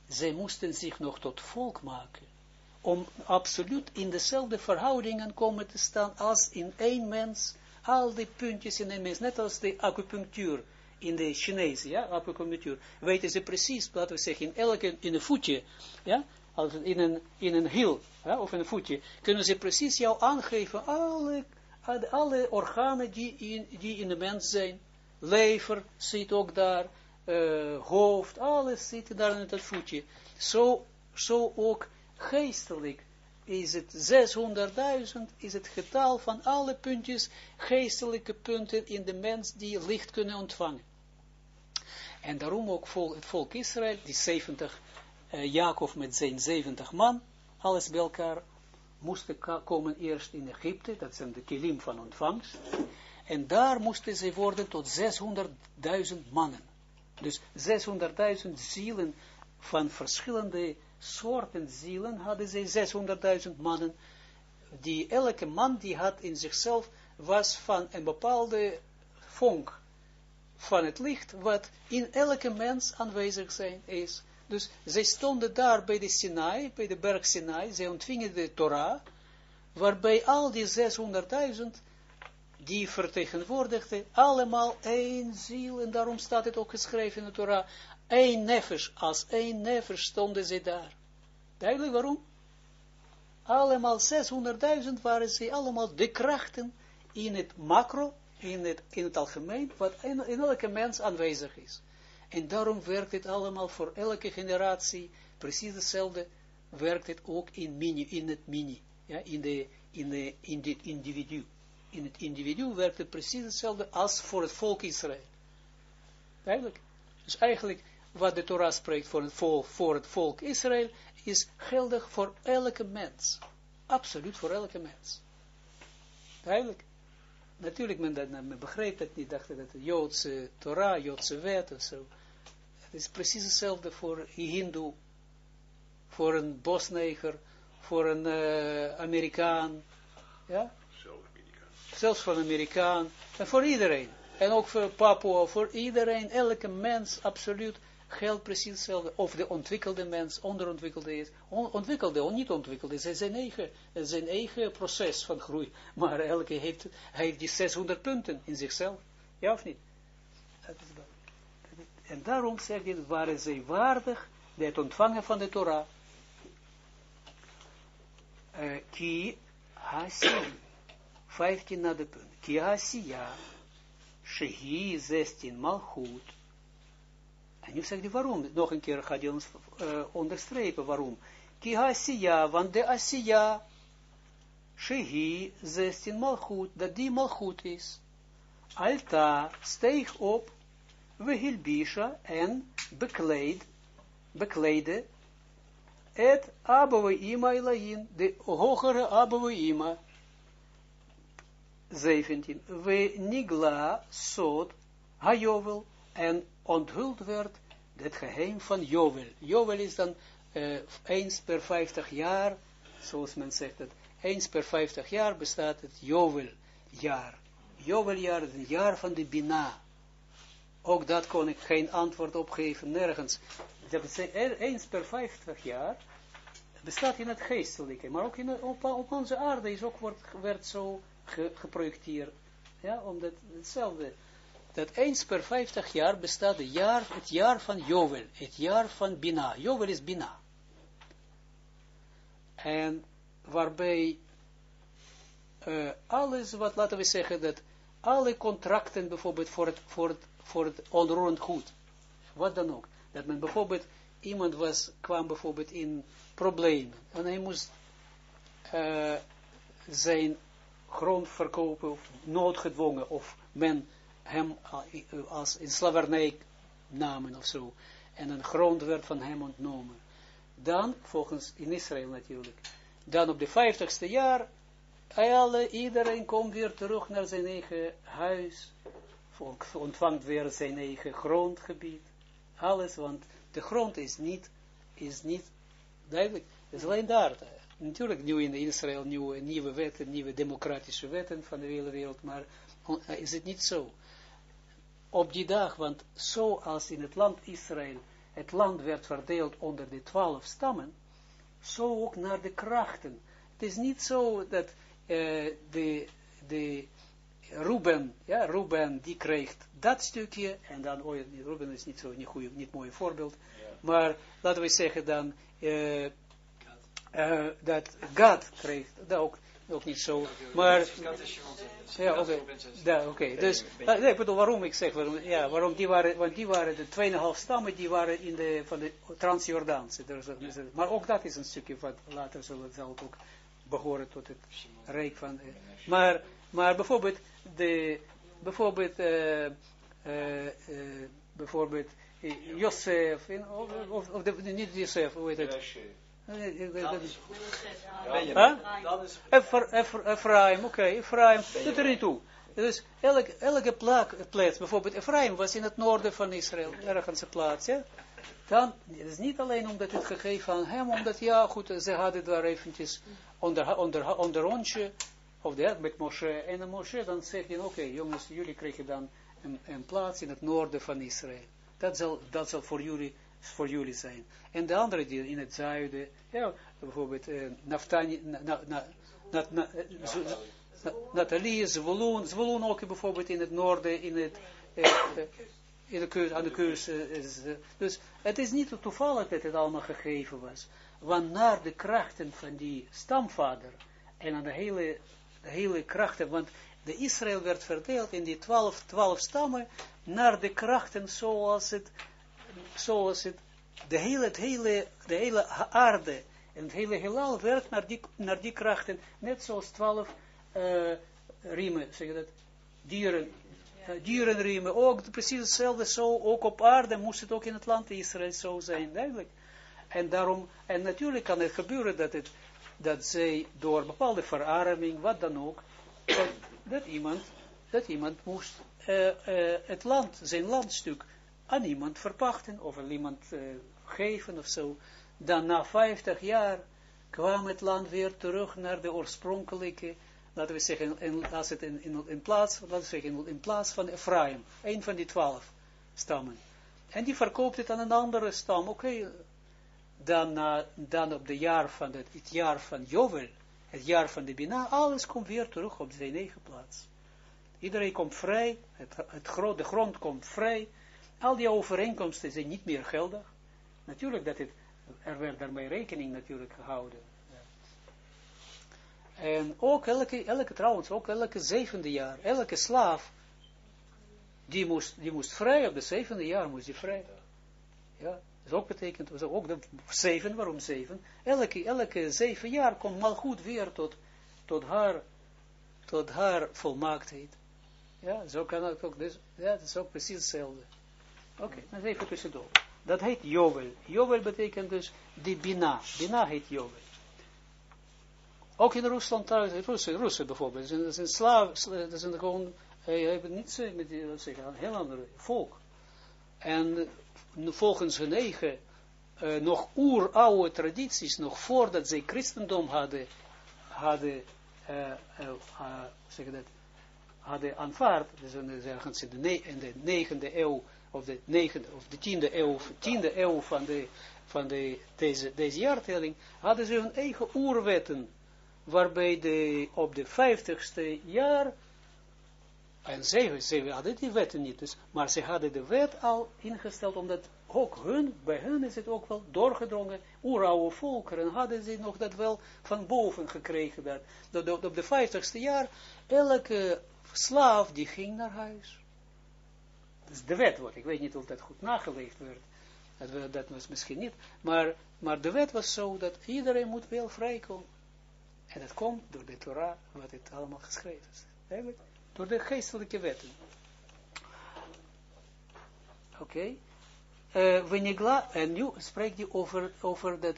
Zij moesten zich nog tot volk maken. Om absoluut in dezelfde verhoudingen komen te staan als in één mens. Al die puntjes in een mens. Net als de acupunctuur in de Chinese, ja, acupunctuur. Weten ze precies, laten we zeggen, in elke, in een voetje, ja, als in een, in een hiel, ja, of in een voetje, kunnen ze precies jou aangeven, alle, alle organen die die in de mens zijn, lever zit ook daar, uh, hoofd, alles zit daar in dat voetje. Zo, zo ook geestelijk is het 600.000, is het getal van alle puntjes, geestelijke punten in de mens die licht kunnen ontvangen. En daarom ook het volk Israël, die 70, uh, Jacob met zijn 70 man, alles bij elkaar, moesten komen eerst in Egypte, dat zijn de kilim van ontvangst, en daar moesten ze worden tot 600.000 mannen. Dus 600.000 zielen van verschillende soorten zielen hadden ze 600.000 mannen, die elke man die had in zichzelf was van een bepaalde vonk van het licht, wat in elke mens aanwezig zijn is. Dus zij stonden daar bij de Sinai, bij de berg Sinai, zij ontvingen de Torah, waarbij al die 600.000 die vertegenwoordigden allemaal één ziel, en daarom staat het ook geschreven in de Torah, één nefesh, als één nefesh stonden ze daar. Duidelijk waarom? Allemaal 600.000 waren ze allemaal de krachten in het macro, in het, in het algemeen, wat in, in elke mens aanwezig is. En daarom werkt het allemaal voor elke generatie, precies hetzelfde, werkt het ook in, mini, in het mini, ja, in, de, in, de, in dit individu. In het individu werkt het precies hetzelfde als voor het volk Israël. Duidelijk. Dus eigenlijk, wat de Torah spreekt voor het volk, voor het volk Israël, is geldig voor elke mens. Absoluut voor elke mens. Duidelijk. Natuurlijk, men, dat, men begreep dat niet, dacht dat het Joodse Torah, Joodse wet of zo. Het is precies hetzelfde voor een Hindoe, voor een Bosneger, voor een uh, Amerikaan. Ja? Zelfs een Amerikaan. En voor iedereen. En ook voor Papua, voor iedereen, elke mens, absoluut geldt precies hetzelfde. Of de ontwikkelde mens, onderontwikkelde is, on, ontwikkelde of niet ontwikkelde, is zijn eigen, zijn eigen proces van groei. Maar elke heeft, heeft die 600 punten in zichzelf. Ja of niet? En daarom zegt hij, waren zij waardig het ontvangen van de Torah. Uh, ki hasi, 15 na de punt. Ki hasiya, shehi 16 malchut, en nu zegt hij waarom. Nog een keer gaat hij ons uh, onderstrepen waarom. Ki asiya, want de asiya, shehi, 16 malchut, dat die malchut is. Alta steeg op, wehilbisha en bekleed, bekleedde, het Abawe Ima Elahin, de hogere Abawe Ima, 17, we nigla sod, hajovel, en onthuld werd het geheim van Jovel. Jovel is dan uh, eens per 50 jaar, zoals men zegt het, eens per 50 jaar bestaat het Joveljaar. Joveljaar is een jaar van de Bina. Ook dat kon ik geen antwoord op geven, nergens. Dat betekent, eens per 50 jaar bestaat in het geestelijke, maar ook in op, op, onze aarde is ook wordt, werd zo ge, geprojecteerd. Ja, omdat hetzelfde dat eens per 50 jaar bestaat het jaar, het jaar van Jovel, het jaar van Bina. Jovel is Bina. En waarbij uh, alles wat, laten we zeggen, dat alle contracten bijvoorbeeld voor het, voor het, voor het onroerend goed, wat dan ook, dat men bijvoorbeeld, iemand was, kwam bijvoorbeeld in problemen, en hij moest uh, zijn grond verkopen, noodgedwongen, of men hem als in slavernij namen of zo, en een grond werd van hem ontnomen. Dan, volgens in Israël natuurlijk, dan op de vijftigste jaar, alle, iedereen komt weer terug naar zijn eigen huis, ontvangt weer zijn eigen grondgebied, alles, want de grond is niet, is niet duidelijk, is alleen daar. Natuurlijk nu in Israël nieuwe, nieuwe wetten, nieuwe democratische wetten van de hele wereld, maar is het niet zo. Op die dag, want zoals in het land Israël, het land werd verdeeld onder de twaalf stammen, zo ook naar de krachten. Het is niet zo dat uh, de, de Ruben, ja, Ruben, die krijgt dat stukje, en dan, oh, Ruben is niet zo, niet, goeie, niet mooi voorbeeld, maar laten we zeggen dan, uh, uh, dat God krijgt, dat ook, ook niet zo, maar, ja, oké, okay. okay. dus, nee, ik bedoel, waarom ik zeg, waarom, ja, waarom die waren, want die waren de 2,5 stammen, die waren in de, van de Transjordaanse, maar ook dat is een stukje wat later zal het ook behoren tot het rijk van, maar, maar bijvoorbeeld, de, bijvoorbeeld, bijvoorbeeld, Josef, of, of, of de, niet Josef, hoe heet het? Ephraim, oké, Ephraim, doet er niet toe. Dus elke, elke plaats, bijvoorbeeld Ephraim was in het noorden van Israël, ergens een plaats, ja. Dan, het is niet alleen omdat het gegeven aan hem, omdat, ja goed, ze hadden daar eventjes onder, onder, onder onsje, of de, met Moshe, en de Moshe dan zegt hij, oké jongens, jullie krijgen dan een, een plaats in het noorden van Israël. Dat zal, dat zal voor jullie voor jullie zijn. En de andere die in het zuiden, ja, bijvoorbeeld uh, Naftani, na, na, na, na, Nathalie, Zwolon, Zwolon ook bijvoorbeeld in het noorden, in het, uh, in de keus, aan de keus. Dus het is niet toevallig dat het allemaal gegeven was. Want naar de krachten van die stamvader en aan de hele, hele krachten, want de Israël werd verdeeld in die twaalf, twaalf stammen naar de krachten zoals het zoals het, de hele, het hele, de hele aarde en het hele heelal werkt naar die, naar die krachten, net zoals twaalf uh, riemen, zeg je dat, dieren, uh, dierenriemen, ook precies hetzelfde zo, ook op aarde moest het ook in het land Israël zo zijn, duidelijk. En daarom, en natuurlijk kan het gebeuren dat het, dat zij door bepaalde verarming, wat dan ook, dat, dat iemand, dat iemand moest uh, het land, zijn landstuk, aan iemand verpachten of aan iemand uh, geven of zo. Dan na 50 jaar kwam het land weer terug naar de oorspronkelijke, laten we zeggen, in, het in, in, plaats, laten we zeggen, in, plaats van Ephraim, een van die twaalf stammen. En die verkoopt het aan een andere stam. Oké, dan, dan op de jaar van het, het jaar van Jovel, het jaar van de Bina, alles komt weer terug op zijn eigen plaats. Iedereen komt vrij, het, het, de grond komt vrij, al die overeenkomsten zijn niet meer geldig. Natuurlijk dat het, er werd daarmee rekening natuurlijk gehouden. En ook elke, elke trouwens, ook elke zevende jaar, elke slaaf, die moest, die moest vrij, op de zevende jaar moest hij vrij. Ja, dat ook betekent, ook de zeven, waarom zeven? Elke, elke zeven jaar komt mal goed weer tot, tot haar, tot haar volmaaktheid. Ja, zo kan het ook, dus, ja, dat is ook precies hetzelfde. Oké, okay, dan even tussendoor. Dat heet Jovel. Jovel betekent dus die Bina. Bina heet Jovel. Ook in Rusland thuis, Russen, Russen bijvoorbeeld, dat zijn slaven, dat zijn gewoon, eh, je hebt niet met die, zeggen, een heel ander volk. En volgens hun eigen, uh, nog oeroude tradities, nog voordat zij christendom hadden, hadden, uh, uh, dat, hadden aanvaard, dus ergens in de, in de negende eeuw, of de negende, of de tiende eeuw, tiende eeuw van, de, van de, deze, deze jaartelling, hadden ze hun eigen oerwetten, waarbij de, op de vijftigste jaar, en ze, ze hadden die wetten niet, dus, maar ze hadden de wet al ingesteld, omdat ook hun, bij hun is het ook wel doorgedrongen, oeroude volkeren hadden ze nog dat wel van boven gekregen, dat, dat op de vijftigste jaar, elke slaaf die ging naar huis de wet wordt. Ik weet niet of dat goed nageleefd werd. Dat, dat was misschien niet. Maar, maar de wet was zo dat iedereen moet wel vrijkomen. En dat komt door de Torah, wat het allemaal geschreven is. Eigenlijk, door de geestelijke wetten. Oké. Okay. Uh, en nu spreekt hij over, over dat,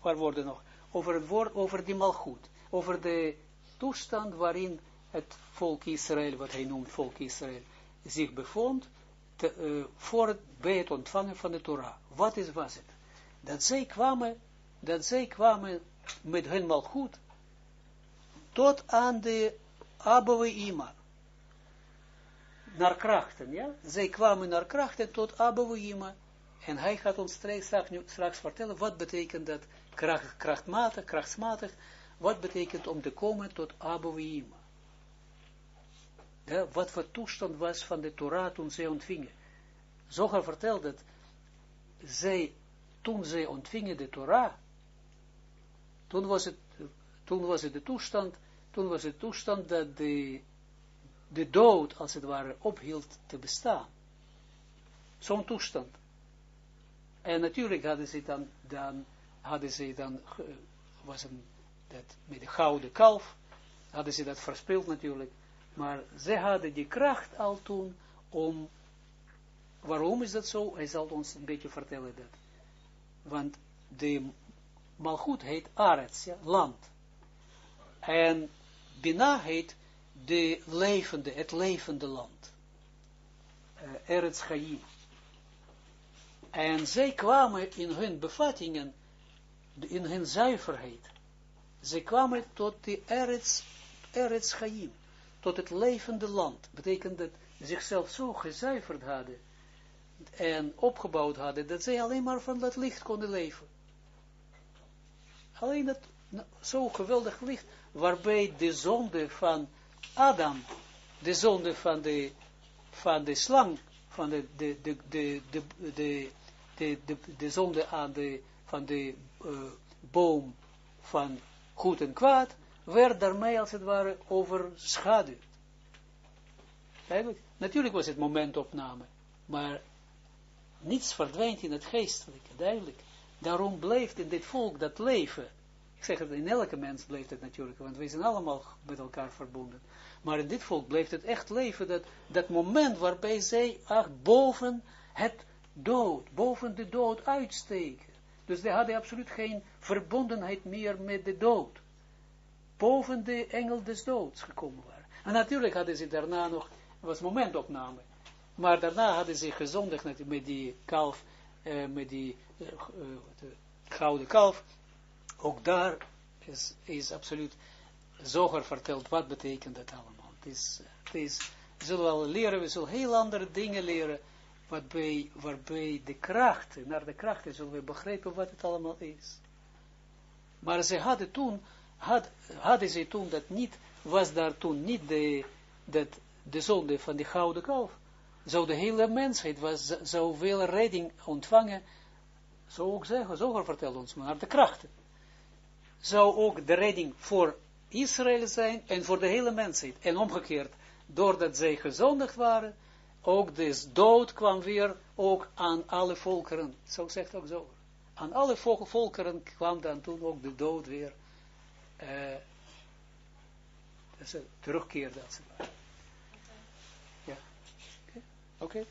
waar worden nog? Over het woord, over die malgoed. Over de toestand waarin het volk Israël, wat hij noemt volk Israël, zich bevond, te, uh, voor bij het ontvangen van de Torah. Wat is, was het? Dat zij kwamen, dat zij kwamen met hun malgoed tot aan de Abouima. Naar krachten, ja? Zij kwamen naar krachten tot Abouima. En hij gaat ons straks, straks vertellen, wat betekent dat kracht, krachtmatig, krachtsmatig, wat betekent om te komen tot Abouima. Wat voor toestand was van de Torah toen zij ontvingen. Zoger vertelt dat zij, toen zij ontvingen de Torah, toen was het, toen was het de toestand, toen was het toestand dat de, de dood, als het ware, ophield te bestaan. Zo'n toestand. En natuurlijk hadden ze dan, dan hadden ze dan, was een, dat, met de gouden kalf, hadden ze dat verspeeld natuurlijk, maar ze hadden die kracht al toen om, waarom is dat zo? Hij zal ons een beetje vertellen dat. Want de malgoed heet Arets, ja, land. En Bina heet de levende, het levende land. Uh, Eretz Chaim. En zij kwamen in hun bevattingen, in hun zuiverheid. Zij kwamen tot de Eretz, Eretz Chaim, tot het levende land. Betekent dat ze zichzelf zo gezuiverd hadden en opgebouwd hadden, dat zij alleen maar van dat licht konden leven. Alleen dat zo geweldig licht, waarbij de zonde van Adam, de zonde van de, van de slang, van de, de, de, de, de, de, de, de, de zonde aan de, van de uh, boom van goed en kwaad, werd daarmee als het ware overschaduwd. Natuurlijk was het momentopname, maar niets verdwijnt in het geestelijke, duidelijk. Daarom blijft in dit volk dat leven. Ik zeg het, in elke mens blijft het natuurlijk, want we zijn allemaal met elkaar verbonden. Maar in dit volk blijft het echt leven, dat, dat moment waarbij zij ach, boven het dood, boven de dood uitsteken. Dus ze hadden absoluut geen verbondenheid meer met de dood. Boven de engel des doods gekomen waren. En natuurlijk hadden ze daarna nog, was momentopname. Maar daarna hadden ze gezondigd met die kalf, eh, met die uh, uh, gouden kalf. Ook daar is, is absoluut zoger verteld wat betekent dat allemaal. Het is, het is, we zullen wel leren, we zullen heel andere dingen leren waarbij, waarbij de krachten, naar de krachten zullen we begrijpen wat het allemaal is. Maar ze hadden toen, had, hadden ze toen dat niet, was daar toen niet de, dat, de zonde van de gouden kalf. Zou de hele mensheid, was, zou veel redding ontvangen, zo ook zeggen, zo vertelt ons maar, de krachten. Zou ook de redding voor Israël zijn en voor de hele mensheid. En omgekeerd, doordat zij gezondigd waren, ook de dood kwam weer ook aan alle volkeren. Zo zegt ook zo. Aan alle volkeren kwam dan toen ook de dood weer uh, dat ze terugkeer als het ware. Ja. Oké? Okay.